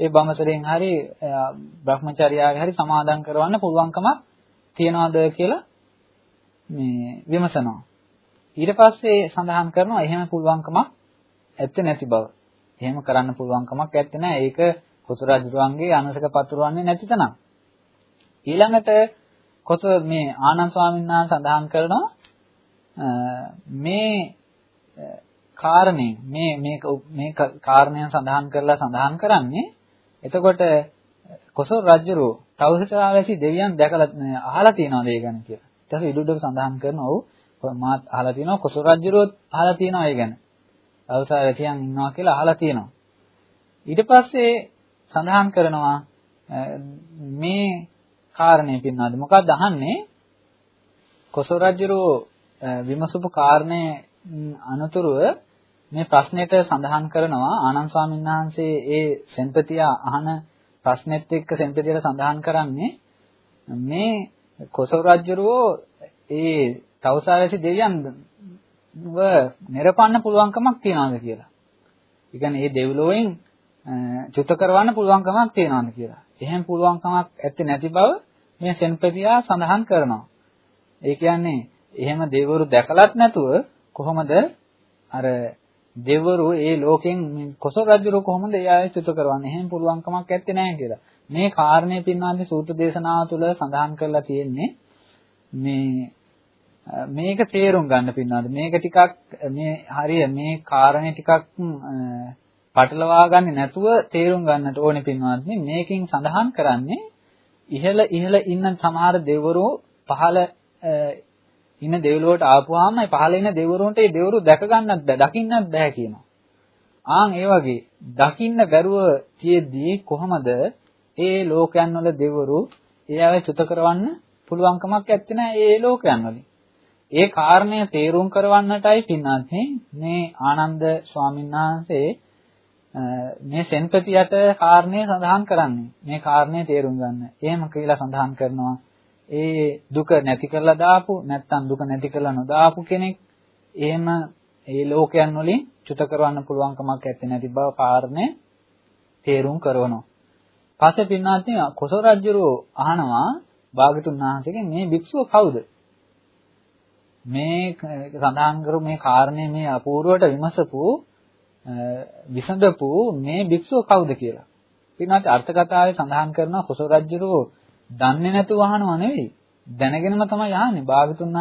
S1: ඒ බඹසරෙන් හරි Brahmacharyaගේ හරි සමාදම් කරවන්න පුළුවන්කමක් තියනවාද කියලා මේ විමසනවා ඊට පස්සේ සඳහන් කරනවා එහෙම පුළුවන්කමක් ඇත්තේ නැති බව. එහෙම කරන්න පුළුවන්කමක් ඇත්තේ නැහැ. ඒක කුසල රජුලන්ගේ අනසක පතුරවන්නේ නැති තැනක්. ඊළඟට කොත මේ ආනන්ද ස්වාමීන් වහන්සේ සඳහන් කරනවා මේ කාරණේ මේ මේක මේ කාරණය සඳහන් කරලා සඳහන් කරන්නේ එතකොට කොසල් රජුරෝ තවුසාවැසි දෙවියන් දැකලා අහලා තියනවාද ඒ ගැන කියලා. ඊට පස්සේ ඉදුඩක සඳහන් කරනවා ඔව් මාත් අහලා තියනවා කොසල් රජුරෝත් අහලා තියනවා ඒ ගැන. තවුසාවැසියන් ඉන්නවා කියලා අහලා තියනවා. ඊට පස්සේ සඳහන් කරනවා මේ කාරණේ පින්නවාද මොකක්ද අහන්නේ කොසල් රජුරෝ විමසපු කාරණේ අනතුරුව මේ ප්‍රශ්නෙට සඳහන් කරනවා ආනන්ද ස්වාමීන් වහන්සේ ඒ සෙන්පතියා අහන ප්‍රශ්නෙත් එක්ක සෙන්පතියට සඳහන් කරන්නේ මේ කොසල් රජුරෝ ඒ තවුසාවැසි දෙවියන් ව නිරපන්න පුළුවන්කමක් තියනවාද කියලා. ඒ කියන්නේ මේ දෙව්ලොවෙන් චුත කරවන්න පුළුවන්කමක් තියනවාද කියලා. එහෙම පුළුවන්කමක් ඇත්තේ නැති බව මේ සෙන්පතියා සඳහන් කරනවා. ඒ කියන්නේ එහෙම දෙවිවරු දැකලත් නැතුව කොහොමද අර දෙවිවරු ඒ ලෝකෙන් කොසල් රජුරු කොහොමද ඒ අය චුත කරවන්නේ? එහෙම පුළුවන්කමක් ඇත්තේ නැහැ කියලා. මේ කාරණේ පින්වන්දි සූත්‍ර දේශනාව තුළ සඳහන් කරලා තියෙන්නේ මේ මේක තේරුම් ගන්න පින්වන්දි මේක ටිකක් මේ හරිය මේ කාරණේ ටිකක් පටලවා ගන්නේ නැතුව තේරුම් ගන්නට ඕනේ පින්වත්නි මේකෙන් සඳහන් කරන්නේ ඉහළ ඉහළ ඉන්න සමහර දෙවරු පහළ ඉන්න දෙව්ලොවට ආපුවාම පහළ ඉන්න දෙවරුන්ට ඒ දෙවරු දැක ගන්නත් බෑ දකින්නත් බෑ කියනවා. ආන් ඒ වගේ දකින්න බැරුව තියෙද්දී කොහමද ඒ ලෝකයන් වල දෙවරු ඒ අය චුත කරවන්න පුළුවන්කමක් ඇත්තේ නැහැ ඒ ලෝකයන් වලින්. ඒ කාරණය තේරුම් කරවන්නටයි පින්නත් මේ ආනන්ද ස්වාමීන් වහන්සේ මේ සෙන්පතියට කාරණේ සඳහන් කරන්නේ. මේ කාරණේ තේරුම් ගන්න. එහෙම කියලා සඳහන් කරනවා. ඒ දුක නැති කරලා දාපු නැත්නම් දුක නැති කරලා නොදාපු කෙනෙක් එහෙම ඒ ලෝකයන් වලින් චුත කරවන්න පුළුවන් කමක් නැති නැති බව කාරණේ තේරුම් කරනවා. පස්සේ පින්නාත්නි කොසල් රජුරෝ අහනවා භාගතුන් වහන්සේගෙන් මේ භික්ෂුව කවුද? මේ සඳහන් කරු මේ කාරණේ මේ අපූර්වට විමසපු විසඳපු මේ භික්ෂුව කවුද කියලා. පින්වත් අර්ථ කතාවේ සඳහන් කරනවා කොසල් රජුරෝ දන්නේ නැතුව අහනව නෙවෙයි. දැනගෙනම තමයි අහන්නේ. භාගතුන්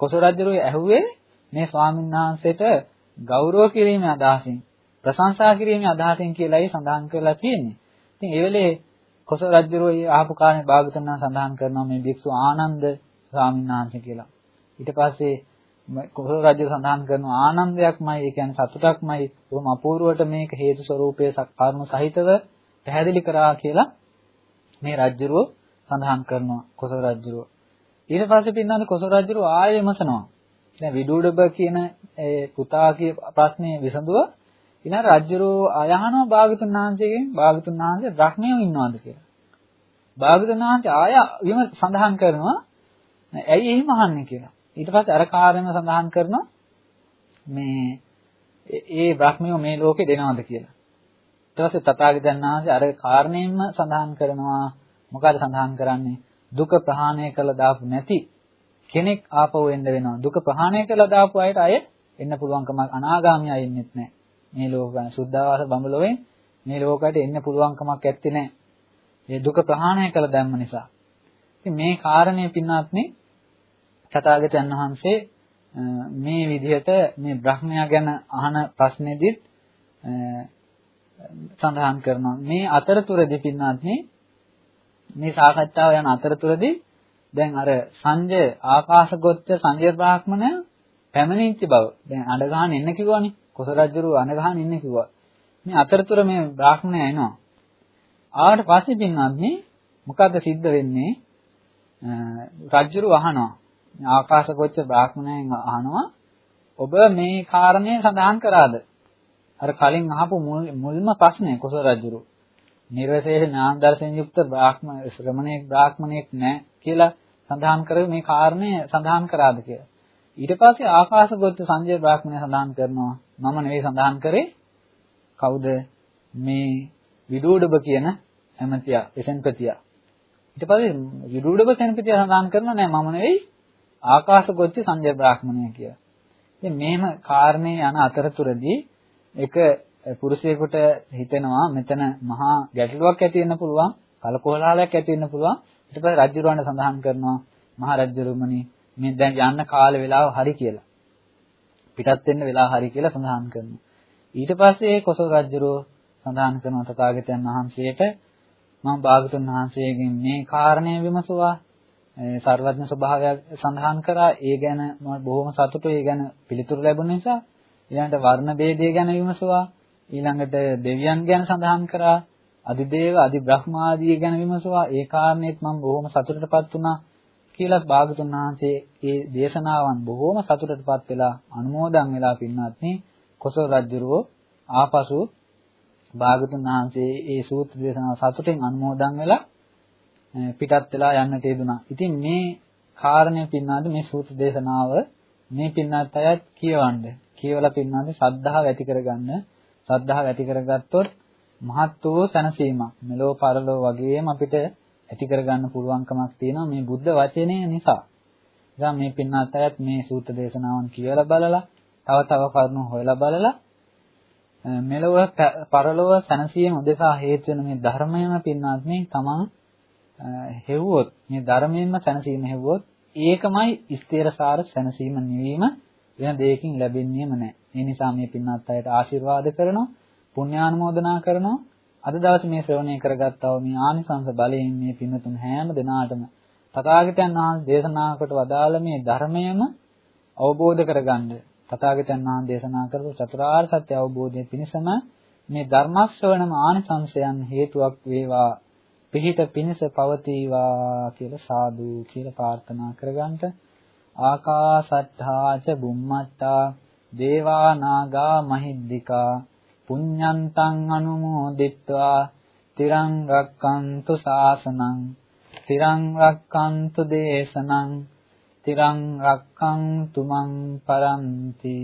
S1: කොසල් රජුරෝ ඇහුවේ මේ ස්වාමීන් වහන්සේට ගෞරව කිරීමේ අදහසින් ප්‍රශංසා කිරීමේ අදහසින් කියලායි සඳහන් කරලා තියෙන්නේ. ඉතින් ඒ වෙලේ කොසල් රජුරෝ ආපු කාරණේ භාගතුන් සඳහන් කරනවා මේ භික්ෂු ආනන්ද ස්වාමීන් වහන්සේ කියලා. ඊට පස්සේ කොසල් රජු සඳහන් කරන ආනන්දයක්මයි ඒ කියන්නේ සතුටක්මයි බොහොම අපූර්වට මේක හේතු ස්වરૂපයේ කර්ම සහිතව පැහැදිලි කරා කියලා මේ රජුරෝ සඳහන් කරනවා කොසල් රජුරෝ ඊට පස්සේ පින්නන්නේ කොසල් රජුරෝ ආයෙ විමසනවා. දැන් විදුඩබ කියන ඒ පුතා කිය ප්‍රශ්නේ විසඳුවා ඊළඟ රජුරෝ අයහනවා භාගතුන් වහන්සේගෙන් භාගතුන් වහන්සේ බ්‍රහ්මයෝ ඉන්නවද කියලා. භාගතුන් වහන්සේ ආය සඳහන් කරනවා ඇයි එහෙම අහන්නේ? කියලා. ඊට පස්සේ අර කාර්යම සඳහන් කරනවා මේ ඒ බ්‍රහ්මියෝ මේ ලෝකේ දෙනවද? කියලා. ඊට පස්සේ තථාගතයන් වහන්සේ අර කාරණේම සඳහන් කරනවා මොකද සඳහන් කරන්නේ දුක ප්‍රහාණය කළ දාපු නැති කෙනෙක් ආපහු එන්න වෙනවා. දුක ප්‍රහාණය කළ දාපු අයට අය එන්න පුළුවන්කම අනාගාමී අය ඉන්නෙත් නැහැ. මේ ලෝක සුද්ධවාස බඹලොවෙන් මේ ලෝකයට එන්න පුළුවන්කමක් ඇත්තේ නැහැ. ඒ දුක ප්‍රහාණය කළ දැම්ම නිසා. ඉතින් මේ කාරණේ පින්වත්නි තථාගතයන් වහන්සේ මේ විදිහට මේ බ්‍රහ්මයා ගැන අහන ප්‍රශ්නේදීත් සඳහන් කරනවා මේ අතරතුරදී පින්වත්නි මේ සාකච්ඡාව යන අතරතුරදී දැන් අර සංජය ආකාශගොත්ත සංජය බ්‍රාහ්මණය පැමිණිච්ච බව. දැන් අඬ ගහන එන්න කිව්වනේ. කොසල් රජුරු අඬ ගහන ඉන්න කිව්වා. මේ අතරතුර මේ බ්‍රාහ්මණය එනවා. ආවට පස්සේ පින්වත්නි මොකද්ද සිද්ධ වෙන්නේ? රජුරු අහනවා. ආකාශකොච්ච බ්‍රාහ්මණයන් අහනවා. ඔබ මේ කාරණය සඳහන් කරාද? අර කලින් අහපු මුල්ම ප්‍රශ්නය කුසල රජුරු. නිර්වශේෂ ඥාන දර්ශන යුක්ත බ්‍රාහ්මණ ශ්‍රමණේක් බ්‍රාහ්මණෙක් නැහැ කියලා සඳහන් කරේ මේ කාරණය සඳහන් කරාද කියලා. ඊට පස්සේ ආකාශගොත්ත සංජය බ්‍රාහ්මණය සඳහන් කරනවා මම නෙවෙයි සඳහන් කරේ කවුද මේ විදූඩබ කියන ඇමතියා එසෙන්පතියා ඊට පස්සේ විදූඩබ සෙන්පතියා සඳහන් කරනවා නෑ මම නෙවෙයි ආකාශගොච්ච සංජය බ්‍රාහ්මණය කියලා. ඉතින් මේම කාරණේ යන අතරතුරදී එක පුරුෂයෙකුට හිතෙනවා මෙතන මහා ගැටලුවක් ඇති වෙන්න පුළුවන්, කලකෝලහලයක් ඇති වෙන්න පුළුවන්. ඊට පස්සේ රජුරවන්ට සඳහන් කරනවා මහා රජුරුමනි මේ දැන් යන්න කාල වේලාව හරි කියලා. පිටත් වෙන්න වෙලාව හරි කියලා සඳහන් කරනවා. ඊට පස්සේ කොසල් රජුරෝ සඳහන් කරනවා තථාගතයන් වහන්සේට මම භාගතුන් වහන්සේගෙන් මේ කාරණය විමසුවා සර්වඥ ස්වභාවයක් සඳහන් කරා ඒ ගැන මම බොහොම සතුටුයි ඒ ගැන පිළිතුරු ලැබුණ නිසා ඊළඟට වර්ණ ભેදය ගැන විමසුවා ඊළඟට දෙවියන් ගැන සඳහන් කරා අදිදේව අදි බ්‍රහ්මාදී ගැන විමසුවා ඒ කාරණේත් මම බොහොම සතුටටපත් වුණා කියලා භාගතුන් වහන්සේ ඒ දේශනාවන් බොහොම සතුටටපත් වෙලා අනුමෝදන් වෙලා පින්වත්නි කොසල් රජුරෝ ආපසු භාගතුන් වහන්සේ ඒ සූත්‍ර දේශනාව සතුටෙන් අනුමෝදන් වෙලා පිටත් වෙලා යන්න තේදුනා. ඉතින් මේ කාරණය පින්නාද මේ සූත්‍ර දේශනාව මේ පින්නාත් අයත් කියවන්න. කියවලා පින්නාද සද්ධාව ඇති කරගන්න. සද්ධාව ඇති කරගත්තොත් මහත් වූ සැනසීමක් මෙලෝ පරලෝ වගේම අපිට ඇති කරගන්න පුළුවන්කමක් තියෙනවා මේ බුද්ධ වචනය නිසා. ඉතින් මේ පින්නාත් අයත් මේ සූත්‍ර දේශනාවන් කියවලා බලලා තව තව කරුණු හොයලා බලලා මෙලොව පරලොව සැනසීම උදෙසා හේතු වෙන මේ ධර්මයම පින්නාත් මේ තමන් හෙව්වොත් මේ ධර්මයෙන්ම සැනසීම හෙව්වොත් ඒකමයි ස්ථිරසාර සැනසීම නිවීම වෙන දෙයකින් ලැබෙන්නේම නැහැ. ඒ නිසා මේ පින්වත් අයට ආශිර්වාද කරනවා, පුණ්‍යානුමෝදනා කරනවා. අද දවසේ මේ ශ්‍රවණය කරගත්තා වූ මේ ආනිසංස බලයෙන් මේ පින්තුන් හැම දිනාටම තථාගතයන් වහන්සේ දේශනා කොට වදාළ මේ ධර්මයම අවබෝධ කරගන්න තථාගතයන් වහන්සේ දේශනා කරපු චතුරාර්ය සත්‍ය අවබෝධය පිණිසම මේ ධර්ම ශ්‍රවණම ආනිසංසයන් හේතුවක් වේවා පිහිට පිණිස පවතිවා කියලා සාදු කියලා ප්‍රාර්ථනා කරගන්නට ආකාසට්ඨා ච බුම්මට්ටා දේවා නාග මහිද්దికා පුඤ්ඤන්තං අනුමෝදිත්වා තිරං රක්칸තු සාසනං තිරං රක්칸තු දේශනං තිරං රක්칸තු මං පරන්ති